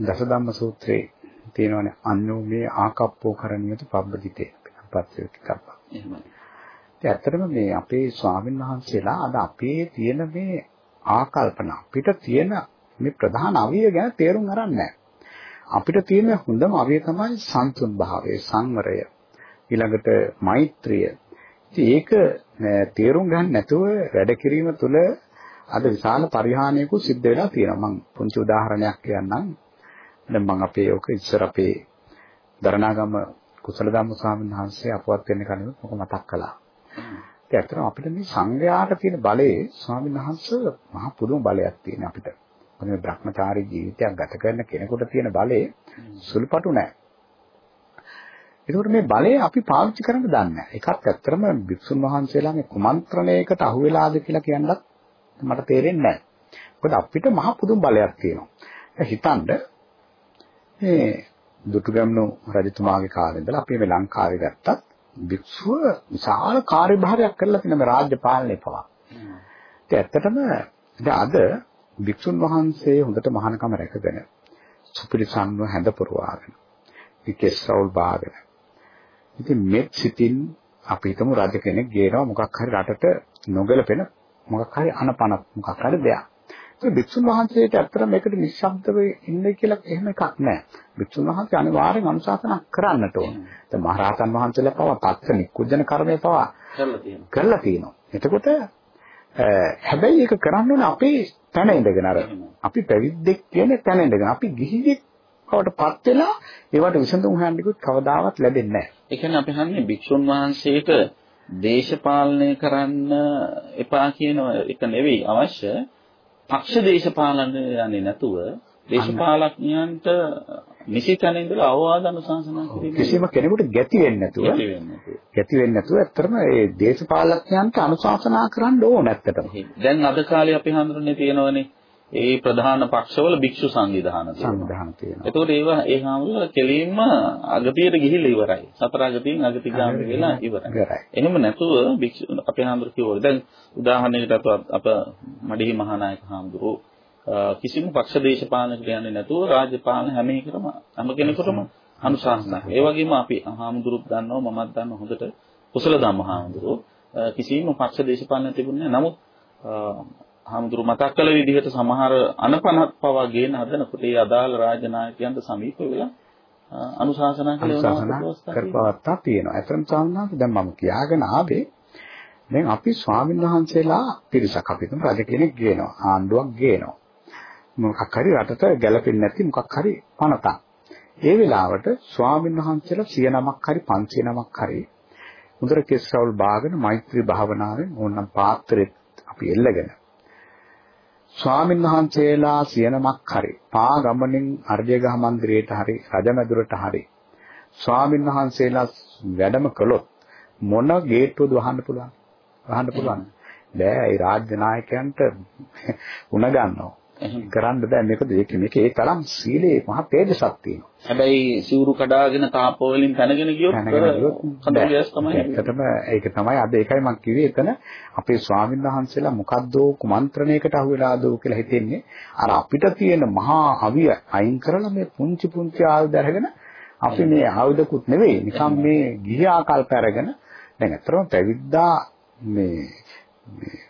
දසධම්ම සූත්‍රයේ තියෙනවානේ අන්නෝමේ ආකප්පෝ කරණියත පබ්බදිතේ පත්‍ය කිතබ්බ. එහෙමයි. ඒ ඇත්තටම මේ අපේ ස්වාමීන් වහන්සේලා අද අපේ තියෙන මේ ආකල්පන අපිට තියෙන මේ ප්‍රධාන අවිය ගැන තේරුම් අරන් නැහැ. අපිට තියෙන හොඳම අවය තමයි සන්තුන් භාවය, සංවරය. ඊළඟට මෛත්‍රිය. ඒක තේරුම් ගන්න නැතුව වැඩ කිරීම තුළ අද විශාල පරිහානියකුත් සිද්ධ වෙලා තියෙනවා. මම පුංචි උදාහරණයක් කියන්නම්. දැන් මම අපේ ඔක ඉස්සර අපේ දරණාගම කුසල ධම්ම ස්වාමීන් වහන්සේ අපවත් වෙන්න කලින් මොක මතක් කළා. ඒ ඇත්තටම අපිට මේ සංඝයාට තියෙන බලයේ ස්වාමීන් වහන්සේ මහා පුදුම බලයක් තියෙන අපිට. මේ භ්‍රමචාරී ජීවිතයක් ගත කරන කෙනෙකුට තියෙන බලය සුළුපටු නෑ. ඒකට මේ බලය අපි පාවිච්චි කරන්න දන්නේ නැහැ. ඒකත් ඇත්තටම භික්ෂුන් වහන්සේලා මේ කුමන්ත්‍රණයකට අහු වෙලාද කියලා කියන්නත් මට තේරෙන්නේ නැහැ. මොකද අපිට මහ පුදුම බලයක් තියෙනවා. හිතන්න මේ දුටුගැමුණු රජතුමාගේ කාලේ ඉඳලා අපි මේ ලංකාවේ ගත්තත් භික්ෂුව විශාල කාර්යභාරයක් කරලා තියෙන මේ රාජ්‍ය පාලනය පවා. ඒ ඇත්තටම අද භික්ෂුන් වහන්සේ හොඳට මහානකම රැකගෙන සුපිරිසන්ව හැඳ පුරවාගෙන විකේස් රවුල් බාගෙන ඉතින් මෙත් සිතින් අපි හිතමු රජ කෙනෙක් ගේනවා මොකක් හරි රටට නොගැලපෙන මොකක් හරි අනපන මොකක් හරි දෙයක්. ඒ භික්ෂුන් වහන්සේට ඇත්තට මේකට නිශ්ශබ්දව ඉන්න කියලා එහෙම එකක් නැහැ. භික්ෂුන් වහන්සේ අනිවාර්යෙන් අනුශාසනා කරන්නට ඕන. දැන් මහරහතන් වහන්සේලා පවා පත්ත නිකුජන කර්මය පවා. කරලා තියෙනවා. එතකොට හැබැයි ඒක කරන්න ඕනේ අපේ තැන ඉඳගෙන අර අපි පැවිද්දෙක් කියන තැන ඉඳගෙන අපි ගිහියෙක් බවට පත් වෙලා ඒවට විසඳුම් හොයන්නකුත් කවදාවත් ලැබෙන්නේ නැහැ. ඒ කියන්නේ අපි හන්නේ භික්ෂුන් වහන්සේට දේශපාලනය කරන්න එපා කියන එක නෙවෙයි අවශ්‍ය. පක්ෂ දේශපාලනය යන්නේ නැතුව දේශපාලඥයන්ට නිසි තැන ඉඳලා අවවාද අනුශාසනා කිරීම කිසිම කෙනෙකුට ගැති වෙන්නේ නැතුව ඇති වෙන්නේ නැතුව. ගැති වෙන්නේ නැතුව ඇත්තටම ඒ දේශපාලඥයන්ට අනුශාසනා කරන්න ඕන ඇත්තටම. දැන් අද කාලේ අපි හඳුනන්නේ තියෙනවනේ ඒ ප්‍රධාන පක්ෂවල භික්ෂු සංවිධාන. සංවිධාන තියෙනවා. එතකොට ඒවා ඒ හාමුදුරුවෝ කෙලින්ම අගතියට ගිහිල්ලා ඉවරයි. සතර අගතියෙන් අගතිගාමී වෙලා ඉවරයි. එහෙම නැතුව භික්ෂු අපේ හාමුදුරුවෝ කිව්වා. දැන් උදාහරණයකට අප මඩහි මහානායක හාමුදුරුවෝ කිසිම පක්ෂ දේශපාලනයකට යන්නේ නැතුව රාජ්‍ය පාලන හැම එකටම හැම කෙනෙකුටම අනුශාසනා. ඒ වගේම අපි හාමුදුරුවෝ දන්නවා මමත් දන්නවා හොඳට කුසල ධම්ම හාමුදුරුවෝ කිසිම පක්ෂ දේශපාලනයක් තිබුණේ නැහැ. නමුත් හාමුදුරු මතක් කළ විදිහට සමහර අනපනත් පවා ගේන හදනකොට ඒ අදාළ රාජනායකයන්ට සමීප වෙලා අනුශාසනා කරපවත්තා තියෙනවා. ඒතරම් සාමනාත් දැන් මම කියාගෙන ආවේ දැන් අපි ස්වාමීන් වහන්සේලා පිරිසක් අපි තුන් රජ කෙනෙක් ගේනවා ආණ්ඩුවක් ගේනවා. මොකක් හරි රටට ගැළපෙන්නේ නැති මොකක් හරි පනතක්. ඒ වෙලාවට ස්වාමීන් වහන්සේලා 100 නමක් හරි 500 නමක් හරි මුදර කෙස්රවල් බාගෙන මෛත්‍රී භාවනාවෙන් ඕනනම් පාත්‍රෙත් අපි එල්ලගෙන ස්වාමීන් වහන්සේලා සියනමක් හරි පා ගමනින් අර්ජයගහ මන්දිරයට හරි රජමැදුරට හරි ස්වාමීන් වහන්සේලා වැඩම කළොත් මොන ගේට්ටුවද වහන්න පුළුවන්? වහන්න පුළුවන්. බෑ ඒ රාජ්‍ය නායකයන්ට උණ ගන්නවා. කරන්න බෑ මේකද ඒක මේක ඒ තරම් සීලේ මහ තේජසක් තියෙනවා. හැබැයි සිවුරු කඩාගෙන තාපෝ වලින් පැනගෙන ගියොත් කඩේස් තමයි. ඇත්තටම ඒක තමයි අද ඒකයි මම කිව්වේ එතන අපේ ස්වාමීන් වහන්සේලා මොකද්ද කුමන්ත්‍රණයකට අහු වෙලාද කියලා හිතෙන්නේ. අර අපිට තියෙන මහා අවිය අයින් කරලා මේ පුංචි පුංචි ආයුධ අරගෙන අපි මේ ආයුධකුත් නෙවෙයි නිකම් මේ ගිහි ආකල්ප අරගෙන දැන් අතරම පැවිද්දා මේ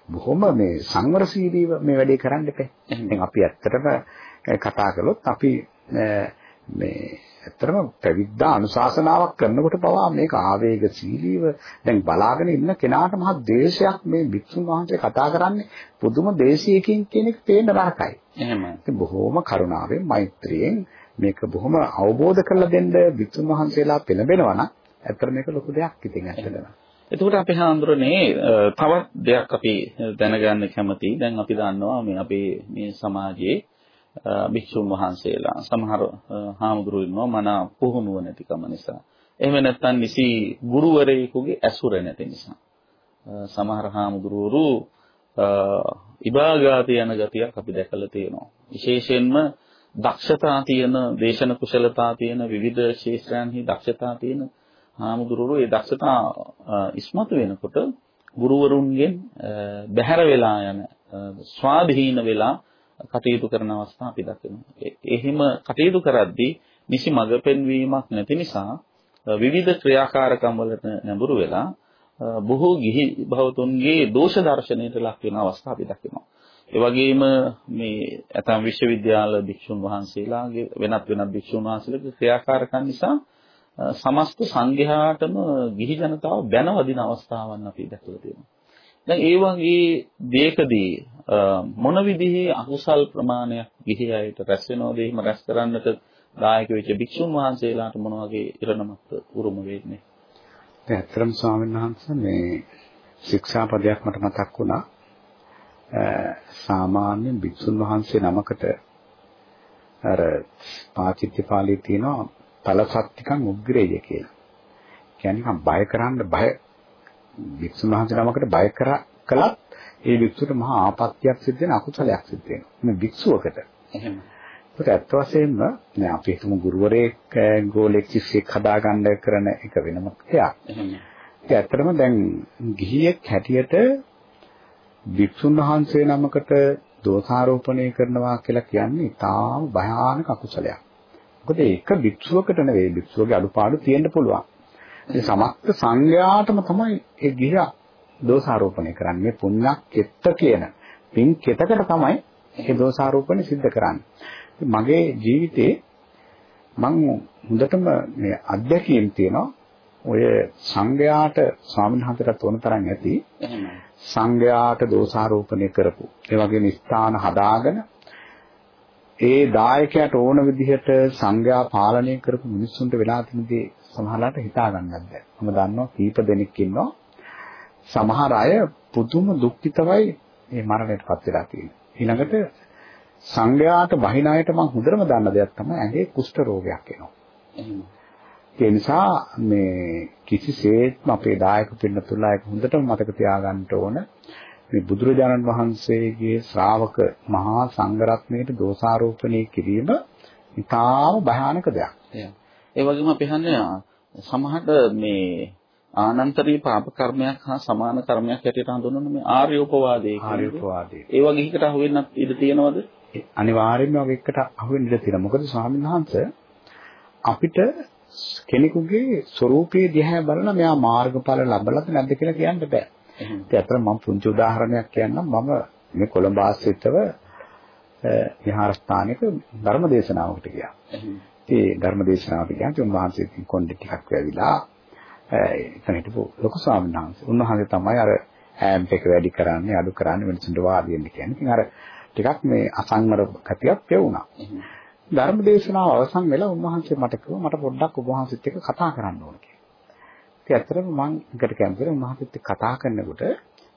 බොහොම මේ සංවරශීලීව මේ වැඩේ කරන්න එපා. දැන් අපි ඇත්තටම කතා කළොත් අපි මේ ඇත්තටම පැවිද්දා අනුශාසනාවක් කරනකොට පවා මේක ආවේගශීලීව දැන් බලාගෙන ඉන්න කෙනාට මහත් දේශයක් මේ භික්ෂුන් වහන්සේ කතා කරන්නේ පුදුම දේශයකින් කියන එක පේන්න නරකයි. ඉතින් බොහොම කරුණාවෙන් මෛත්‍රියෙන් මේක බොහොම අවබෝධ කරලා දෙන්න භික්ෂුන් වහන්සේලා පෙළඹෙනවා නම් ඇත්තට මේක ලොකු දෙයක් ඉතින් ඇත්තටම. එතකොට අපි හඳුරන්නේ තවත් දෙයක් අපි දැනගන්න කැමතියි. දැන් අපි දන්නවා මේ අපේ මේ සමාජයේ භික්ෂුන් වහන්සේලා සමහර හාමුදුරුවෝ ඉන්නවා මන පුහුණුව නැතිකම නිසා. එහෙම නැත්නම් නිසි ගුරුවරයෙකුගේ ඇසුර නැති නිසා. සමහර හාමුදුරුවරු ඉබාගාත යන ගතියක් අපි දැකලා තියෙනවා. විශේෂයෙන්ම දක්ෂතා තියෙන, දේශන කුසලතා තියෙන විවිධ ශාස්ත්‍රයන්හි දක්ෂතා තියෙන හාමුදුරුවෝ ඒ දක්ෂතා ඉස්මතු වෙනකොට ගුරුවරුන්ගෙන් බැහැර වෙලා යන ස්වාධීන වෙලා කටයුතු කරන අවස්ථා අපි දකිනවා. එහෙම කටයුතු කරද්දී නිසි මඟ පෙන්වීමක් නැති නිසා විවිධ ක්‍රියාකාරකම් වලට නැඹුරු වෙලා බොහෝ ගිහි භවතුන්ගේ දෝෂ දර්ශනයට ලක් වෙන අවස්ථා අපි දකිනවා. ඒ වගේම මේ ඇතම් විශ්වවිද්‍යාල භික්ෂුන් වහන්සේලාගේ වෙනත් වෙනත් භික්ෂුන් වහන්සේලාගේ ක්‍රියාකාරකම් නිසා සමස්ත සංඝයාටම ගිහි ජනතාව බැනවදින අවස්ථාවන් අපි දැකලා තියෙනවා. දැන් ඒ වගේ දෙයකදී මොන විදිහේ අකුසල් ප්‍රමාණයක් ගිහි අයට රැස් වෙනවද එහෙම රැස් කරන්නට දායක වෙච්ච භික්ෂුන් වහන්සේලාට මොන වගේ ඉරණමක්ද උරුම වෙන්නේ? දැන් අත්‍තරම් ස්වාමීන් වහන්සේ මේ ශික්ෂාපදයක් මට මතක් වුණා. සාමාන්‍ය භික්ෂුන් වහන්සේ නමකට අර පාචිත්‍ය පාළියේ තියෙනවා තලසත්තිකං උග්‍රේය කියලා. කියන්නේ බය කරන්න බය වික්ෂුන් වහන්සේ නමකට බය කරා කළත් ඒ වික්ෂුවට මහා ආපත්‍යක් සිද්ධ වෙන අකුසලයක් සිද්ධ වෙනවා. මේ වික්ෂුවකට. එහෙම. ඒක ඇත්ත වශයෙන්ම නෑ අපි හිතමු ගුරුවරයෙක් ගෝලෙක් ශිෂ්‍යෙක් හදාගන්න කරන එක වෙනම දෙයක්. එහෙම. ඒක ඇත්තටම දැන් ගිහියෙක් හැටියට වික්ෂුන් වහන්සේ නමකට දෝෂාරෝපණය කරනවා කියලා කියන්නේ තාම භයානක අකුසලයක්. මොකද ඒක භික්ෂුවකට නෙවෙයි භික්ෂුවගේ අඩුපාඩු තියෙන්න පුළුවන්. මේ සමස්ත සංඝයාටම තමයි ඒ ගිහියා දෝෂාරෝපණය කරන්නේ. මේ පුණ්‍යක් කෙත්ත කියන පින් කෙතකට තමයි ඒ දෝෂාරෝපණය සිද්ධ කරන්නේ. මගේ ජීවිතේ මම හොඳටම මේ අත්දැකීම් තියෙනවා. ඔය සංඝයාට ස්වාමීන් වහන්සේට තෝරන තරම් ඇති. සංඝයාට දෝෂාරෝපණය කරපු. ඒ වගේම ස්ථාන හදාගෙන ඒ දායකයාට ඕන විදිහට සංඝයා පාලනය කරපු මිනිස්සුන්ට වෙලා තියෙන දේ සමහරලාට හිතා ගන්නත් බැහැ. මම දන්නවා කීප දෙනෙක් ඉන්නවා. සමහර අය පුදුම දුක්ඛිතවයි මේ මරණයටපත් වෙලා තියෙන්නේ. ඊළඟට සංඝයාට බහින අයට මම හොඳටම දන්න දෙයක් තමයි ඇඟේ කුෂ්ඨ රෝගයක් එනවා. එහෙම. ඒ නිසා මේ කිසිසේත්ම අපේ දායක පින්නතුලා ඒක හොඳටම මතක තියාගන්න ඕන. මේ බුදුරජාණන් වහන්සේගේ ශ්‍රාවක මහා සංඝරත්නයට දෝෂාරෝපණය කිරීම ඉතාම භයානක දෙයක්. ඒ වගේම අපි හන්නේ සමහරට මේ ආනන්තරී පාප කර්මයක් හා සමාන කර්මයක් හැටියට හඳුන්වන මේ ආර්යෝපවාදයේ ආර්යෝපවාදයේ ඒ වගේ එකකට අහු වෙන්නත් ඉඩ තියෙනවද? අනිවාර්යයෙන්ම වගේ එකට අහු වෙන්න ඉඩ තියෙනවා. මොකද ස්වාමීන් වහන්සේ අපිට කෙනෙකුගේ ස්වરૂපයේ දිහා බලලා මෙයා මාර්ගඵල ලබලාද නැද්ද කියලා කියන්න බෑ. ඒ අතර මම පුංචි උදාහරණයක් කියන්නම්. මම මේ කොළඹ ආශ්‍රිතව විහාරස්ථානයක ධර්ම දේශනාවකට ගියා. ඒ ධර්ම දේශනාවට ගියාම උන්වහන්සේ කොණ්ඩේ ටිකක් වැවිලා එතන හිටපු ලොකු ස්වාමීන් වහන්සේ. උන්වහන්සේ තමයි අර ඈම්ප් එක වැඩි කරන්නේ අඩු කරන්නේ වෙනසට වාදින්න කියන්නේ. ඉතින් අර ටිකක් මේ අසංවර ගතියක් පෙවුණා. ධර්ම දේශනාව අවසන් වෙලා උන්වහන්සේ මට කිව්වා මට පොඩ්ඩක් ඔබ වහන්සේත් එක්ක කතා කරන්න ඕන කියලා. ඉතින් ඇත්තටම මම එකට කැමතිද උන්වහන්සේත් කතා කරනකොට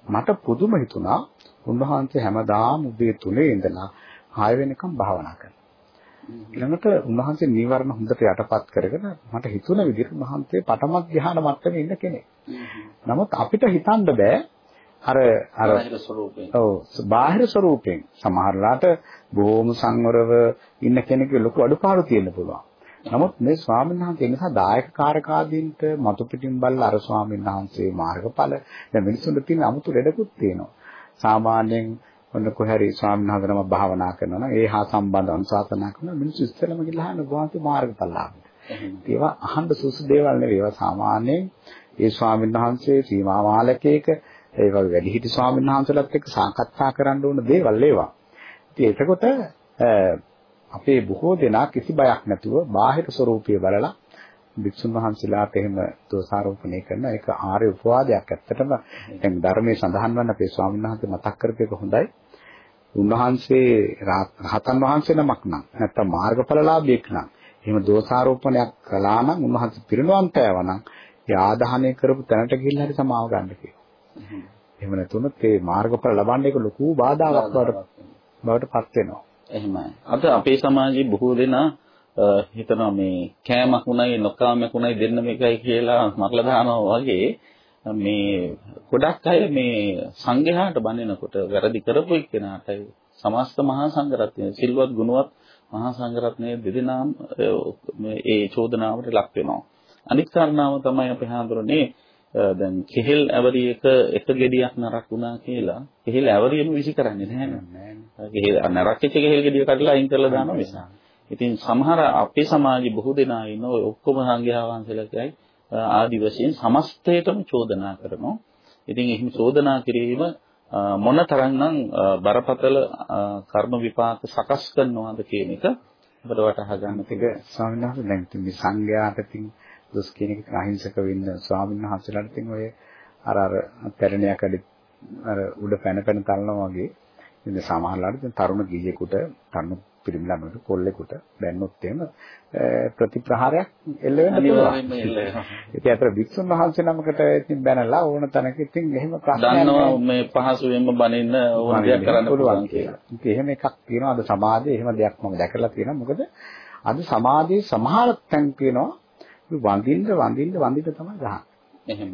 මට පුදුම හිතුණා උන්වහන්සේ හැමදාම උදේ 3 ඉඳලා 6 වෙනකම් භාවනා කරනවා. ඊළඟට උන්වහන්සේ නීවරණ හොඳට යටපත් කරගෙන මට හිතුණ විදිහට උන්වහන්සේ පටම ධ්‍යාන මට්ටමේ ඉන්න කෙනෙක්. නමුත් අපිට හිතන්න බෑ අර අර බාහිර ස්වરૂපයෙන්. ඔව් බාහිර ස්වરૂපයෙන් සමහරලාට බොහොම සංවරව ඉන්න කෙනෙකුගේ ලොකු අඩුපාඩු තියෙන්න පුළුවන්. නමුත් මේ ස්වාමීන් වහන්සේ නිසා දායක කාරකාදීන්ට මතු පිටින් බල්ලා අර ස්වාමීන් වහන්සේ මාර්ගඵල දැන් මිනිසුන්ට තියෙන 아무තු ලෙඩකුත් තියෙනවා. සාමාන්‍යයෙන් ඔන්න කොහරි ස්වාමීන් වහන්සේනම භාවනා කරනවා නම් ඒ හා සම්බන්ධ අනුශාසනා කරන මිනිස්සු ඉස්සෙල්ලම ගිහලා අහන වහන්සේ මාර්ගඵල ලාභ. ඒවා අහන්න සුසු දේවල් නෙවෙයි. ඒවා සාමාන්‍යයෙන් ඒ ස්වාමීන් වහන්සේ සීමා මාලකයක ඒ වගේ වැඩිහිටි ස්වාමීන් වහන්සේලාත් එක්ක සාකච්ඡා කරන්න ඕන දේවල් ඒවා. ඉතින් එතකොට අපේ බොහෝ දෙනා කිසි බයක් නැතුව බාහිර ස්වરૂපය බලලා භික්ෂුන් වහන්සේලාට එහෙම දෝෂාරෝපණය කරන ඒක ආර්ය උපවාදයක්. ඇත්තටම දැන් ධර්මයේ සඳහන් වන අපේ ස්වාමීන් වහන්සේ මතක් කරපේක හොඳයි. උන්වහන්සේ රහතන් වහන්සේ නමක් නම් නැත්තම් මාර්ගඵලලාභියෙක් නම් එහෙම දෝෂාරෝපණයක් කළා නම් උන්වහන්සේ පිරිනුවන්ට යවනම් ඒ ආදාහනය කරපු තැනට ගිහිල්ලා හරි සමාව ගන්න කියලා. එහෙම නැතුනොත් ඒ මාර්ගඵල ලබන්න එක ලොකු බාධාවක් බවට පත් වෙනවා. එහෙමයි. අද අපේ සමාජයේ බොහෝ දෙනා හිතනවා මේ කෑමක් උණයි නොකාමයක් උණයි දෙන්න මේකයි කියලා මරලා දානවා වගේ මේ ගොඩක් අය මේ සංඝයාට බණිනකොට වැරදි කරපු එක්කෙනාට සමස්ත මහා සංඝරත්නය සිල්වත් ගුණවත් මහා සංඝරත්නය දෙදෙනාම මේ ඒ චෝදනාවට ලක් වෙනවා. අනිත් කාරණාව තමයි අපි හඳුරන්නේ දැන් කෙහෙල් ඇවරියක එක ගෙඩියක් නරක් වුණා කියලා කෙහෙල් ඇවරියම විසි කරන්නේ නැහැ නේද? කෙහෙල් නරක් වෙච්ච කෙහෙල් ගෙඩිය කඩලා අයින් කරලා දානවා නිසා. ඉතින් සමහර අපේ සමාජයේ බොහෝ දෙනා ඉන්න ඔය ඔක්කොම සංඝයා වහන්සේලා කියයි ආදි වශයෙන් සමස්තයටම චෝදනා කරනවා. ඉතින් එහෙම චෝදනා කිරීම මොන තරම්නම් බරපතල කර්ම විපාක සකස් කරනවද කියන එක අපිට වටහා ගන්න තික ස්වාමීන් වහන්සේ දැන් මේ සංඝයාට තින් දොස් කියන එක අහිංසක වෙන්න ස්වාමීන් වහන්සේලාට තින් ඔය අර අර පැරණියක් අර උඩ පැන පැන තලනවා වගේ ඉතින් සමහරලාට දැන් තරුණ ගිහියෙකුට තරුණ පිරිමි ළමයෙකුට කොල්ලෙකුට බැන්නොත් එහෙම ප්‍රතිප්‍රහාරයක් එල්ල වෙන්න පුළුවන්. ඉතින් අතර වික්ෂුන් වහන්සේ නමකට ඉතින් බැනලා ඕන තැනක ඉතින් එහෙම ප්‍රශ්නයක් දන්නවා මේ පහසුවෙන්ම බනින්න ඕන දෙයක් කරන්න පුළුවන් කියලා. ඉතින් එහෙම එකක් තියෙනවා අද සමාජයේ එහෙම දෙයක් මම දැකලා තියෙනවා. මොකද අද සමාජයේ සමහර තැන් තියෙනවා වඳින්න වඳින්න වඳින්න තමයි ගහන්නේ.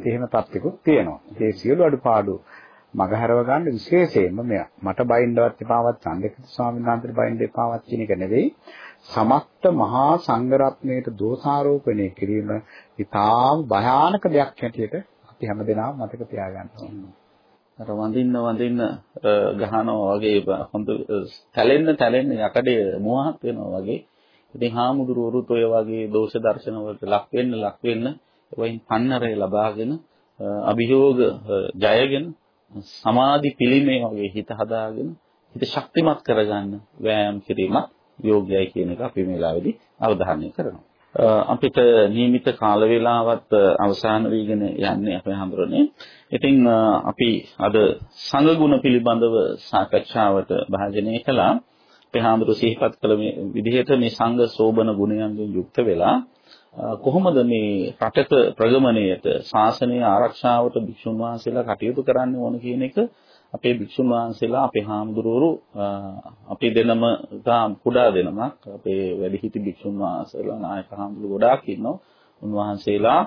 එහෙම තත්ත්විකුත් තියෙනවා. ඒ සියලු අඩුපාඩු මගහැරව ගන්න විශේෂයෙන්ම මෙයා මට බයින්ඩවත් එපාවත් චන්දකිත ස්වාමීන් වහන්සේට බයින්ඩ එපාවත් කියන එක නෙවෙයි සමස්ත මහා සංඝරත්නයට දෝෂාරෝපණය කිරීම ඉතාම භයානක දෙයක් හැටියට අපි හැමදෙනාම මතක තියාගන්න ඕනේ. අර වඳින්න වඳින්න ගහනවා වගේ හොඳ තැලෙන්න තැලෙන්න යකඩේ මුවහත් වෙනවා වගේ. ඉතින් හාමුදුරුවරුත් ඔය වගේ දෝෂ දර්ශන වලට ලක් වෙන්න ලක් වෙන්න වයින් පන්නරය ලබාගෙන අභියෝග ජයගෙන සමාධි පිළිමේ වගේ හිත හදාගෙන හිත ශක්තිමත් කරගන්න වෑයම් කිරීමක් යෝග්‍යයි කියන එක අපි මේ වෙලාවේදී අවධානය කරනවා. අපිට නියමිත කාල වේලාවත් අවසන් වීගෙන යන්නේ අපේ හඳුරන්නේ. ඉතින් අපි අද සංඝ ගුණ පිළිබඳව සාකච්ඡාවට භාජනය කළා. අපේ හඳුරු සිහිපත් කළ මේ විදිහට මේ සංඝ සෝබන ගුණයන්ගෙන් යුක්ත වෙලා කොහොමද මේ රටක ප්‍රගමණයට ශාසනය ආරක්ෂාවට භික්ෂුන් වහන්සේලා කටයුතු කරන්න ඕන කියන එක අපේ භික්ෂුන් වහන්සේලා අපේ හාමුදුරුවරු අපි දෙනම කුඩා දෙනමක් අපේ වැඩිහිටි භික්ෂුන් වහන්සේලා නායක හාමුදුරුවෝ ගොඩාක් ඉන්නවා. උන්වහන්සේලා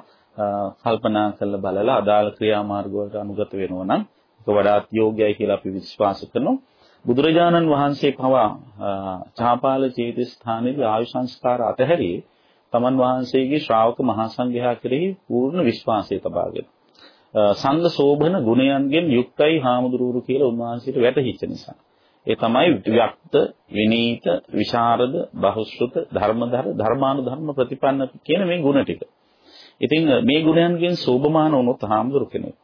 කල්පනා කරලා බලලා අදාළ ක්‍රියාමාර්ග වලට අනුගත වෙනවා නම් ඒක වඩාත් යෝග්‍යයි කියලා අපි විශ්වාස කරනවා. බුදුරජාණන් වහන්සේ පවා චාපාල චේති ස්ථානයේදී ආයු සංස්කාර අතහැරියේ තමන් වහන්සේගේ ශ්‍රාවක මහා සංඝයා කෙරෙහි පූර්ණ විශ්වාසය තබාගෙන සංඝ සෝභන ගුණයන්ගෙන් යුක්තයි හාමුදුරුවරු කියලා උන්වහන්සේට වැටහිච්ච නිසා. ඒ තමයි වික්ත, විනීත, විශාරද, බහුශ්‍රුත, ධර්මධර, ධර්මානුධර්ම ප්‍රතිපන්න කියන මේ ගුණ ටික. ඉතින් මේ ගුණයන්ගෙන් සෝභමාන වුණොත් හාමුදුරු කෙනෙක්.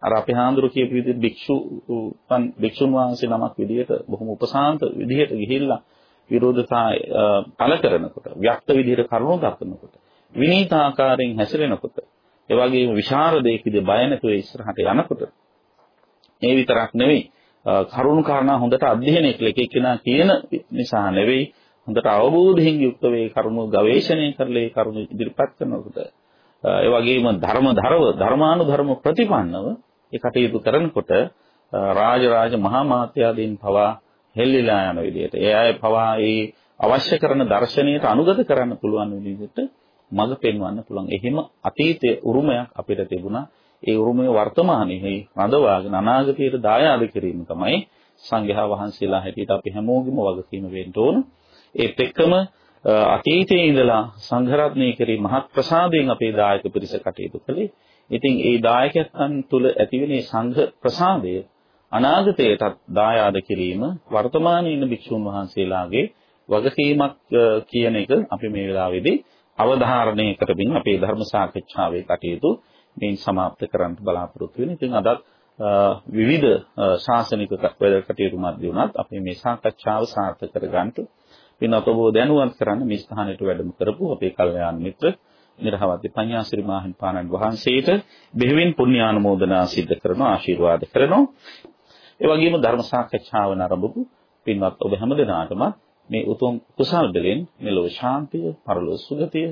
අර අපේ හාමුදුරු කියපු විදිහට භික්ෂු භික්ෂුන් වහන්සේ නමක් විදිහට බොහොම උපසාන්ත විදිහට ගිහිල්ලා විරෝධතා පළ කරනකොට, ව්‍යක්ත විදිහට කරුණු දක්වනකොට, විනීත ආකාරයෙන් හැසිරෙනකොට ඒ වගේම විශාරදයක විදිහ බය නැතුව ඉස්සරහට යනකොට ඒ විතරක් නෙවෙයි කරුණු කාරණා හොඳට අධ්‍යයනය කළ එක එක්කෙනා කියන නිසා නෙවෙයි හොඳට අවබෝධයෙන් යුක්ත වේ කරුණු ගවේෂණය කරලා ඒ කරුණු ඉදිරිපත් කරනකොට ඒ වගේම ධර්ම ධරව ධර්මානුධර්ම ප්‍රතිපන්නව ඒ කටයුතු කරනකොට රාජරාජ මහා මාත්‍යාදීන් පවා හෙල්ලිලා යන විදිහට ඒ අය පවා ඒ අවශ්‍ය කරන දර්ශනීයට අනුගත කරන්න පුළුවන් විදිහට මඟ පෙන්වන්න පුළුවන්. එහෙම අතීතයේ උරුමයක් අපිට තිබුණා. ඒ උරුමය වර්තමානයේ රඳවාගෙන අනාගතයට දායාද කිරීම තමයි සංඝයා වහන්සේලා හැටියට අපි හැමෝගෙම වගකීම වෙන්න ඕන. ඒත් එක්කම අතීතයේ ඉඳලා සංඝරත්නය කෙරෙහි මහත් ප්‍රසාදයෙන් අපේ දායක පිරිස කටයුතු කළේ. ඉතින් ඒ දායකයන් තුළ ඇතිවෙන සංඝ ප්‍රසාදය අනාගතයටත් දායාද කිරීම වර්තමානයේ ඉන්න භික්ෂුන් වහන්සේලාගේ වගකීමක් කියන එක අපි මේ වෙලාවේදී අවධාරණය කරමින් අපේ ධර්ම සාකච්ඡාවේ කටයුතු මේන් સમાપ્ત කරන්න බලාපොරොත්තු වෙන. ඉතින් අදත් විවිධ ශාසනික වැඩ කටයුතු මැද වුණත් අපි මේ සාකච්ඡාව සාර්ථක කරගන්න පින්වත් ඔබ දැනුවත් කරන්න මේ ස්ථානයට වැඩම කරපු අපේ කල්යාණ මිත්‍ර නිර්හවති පඤ්ඤාසිරි මාහින් පානන් වහන්සේට බෙහෙවින් පුණ්‍යානුමෝදනා සිද්ධ කරන ආශිර්වාද කරනවා. ඒ වගේම ධර්ම සාකච්ඡාව නරඹපු පින්වත් ඔබ හැම දිනාටම මේ උතුම් කුසල් දෙලෙන් මෙලොව ශාන්තිය, පරලොව සුගතිය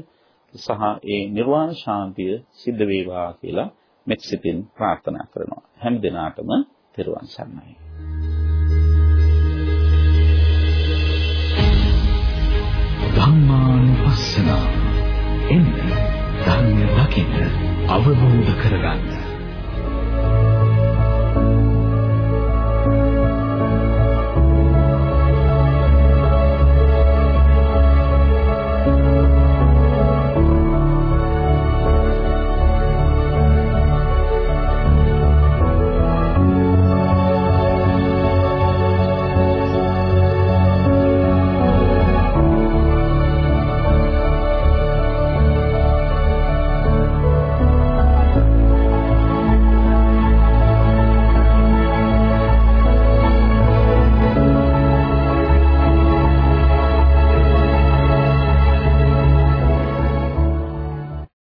සහ ඒ නිර්වාණ ශාන්තිය සිද්ධ වේවා කියලා මෙත් සිතින් ප්‍රාර්ථනා කරනවා. හැම දිනාටම තෙරුවන් සරණයි. ධම්මානුපස්සන එන්න ධර්මය දකින්න අවබෝධ කරගන්න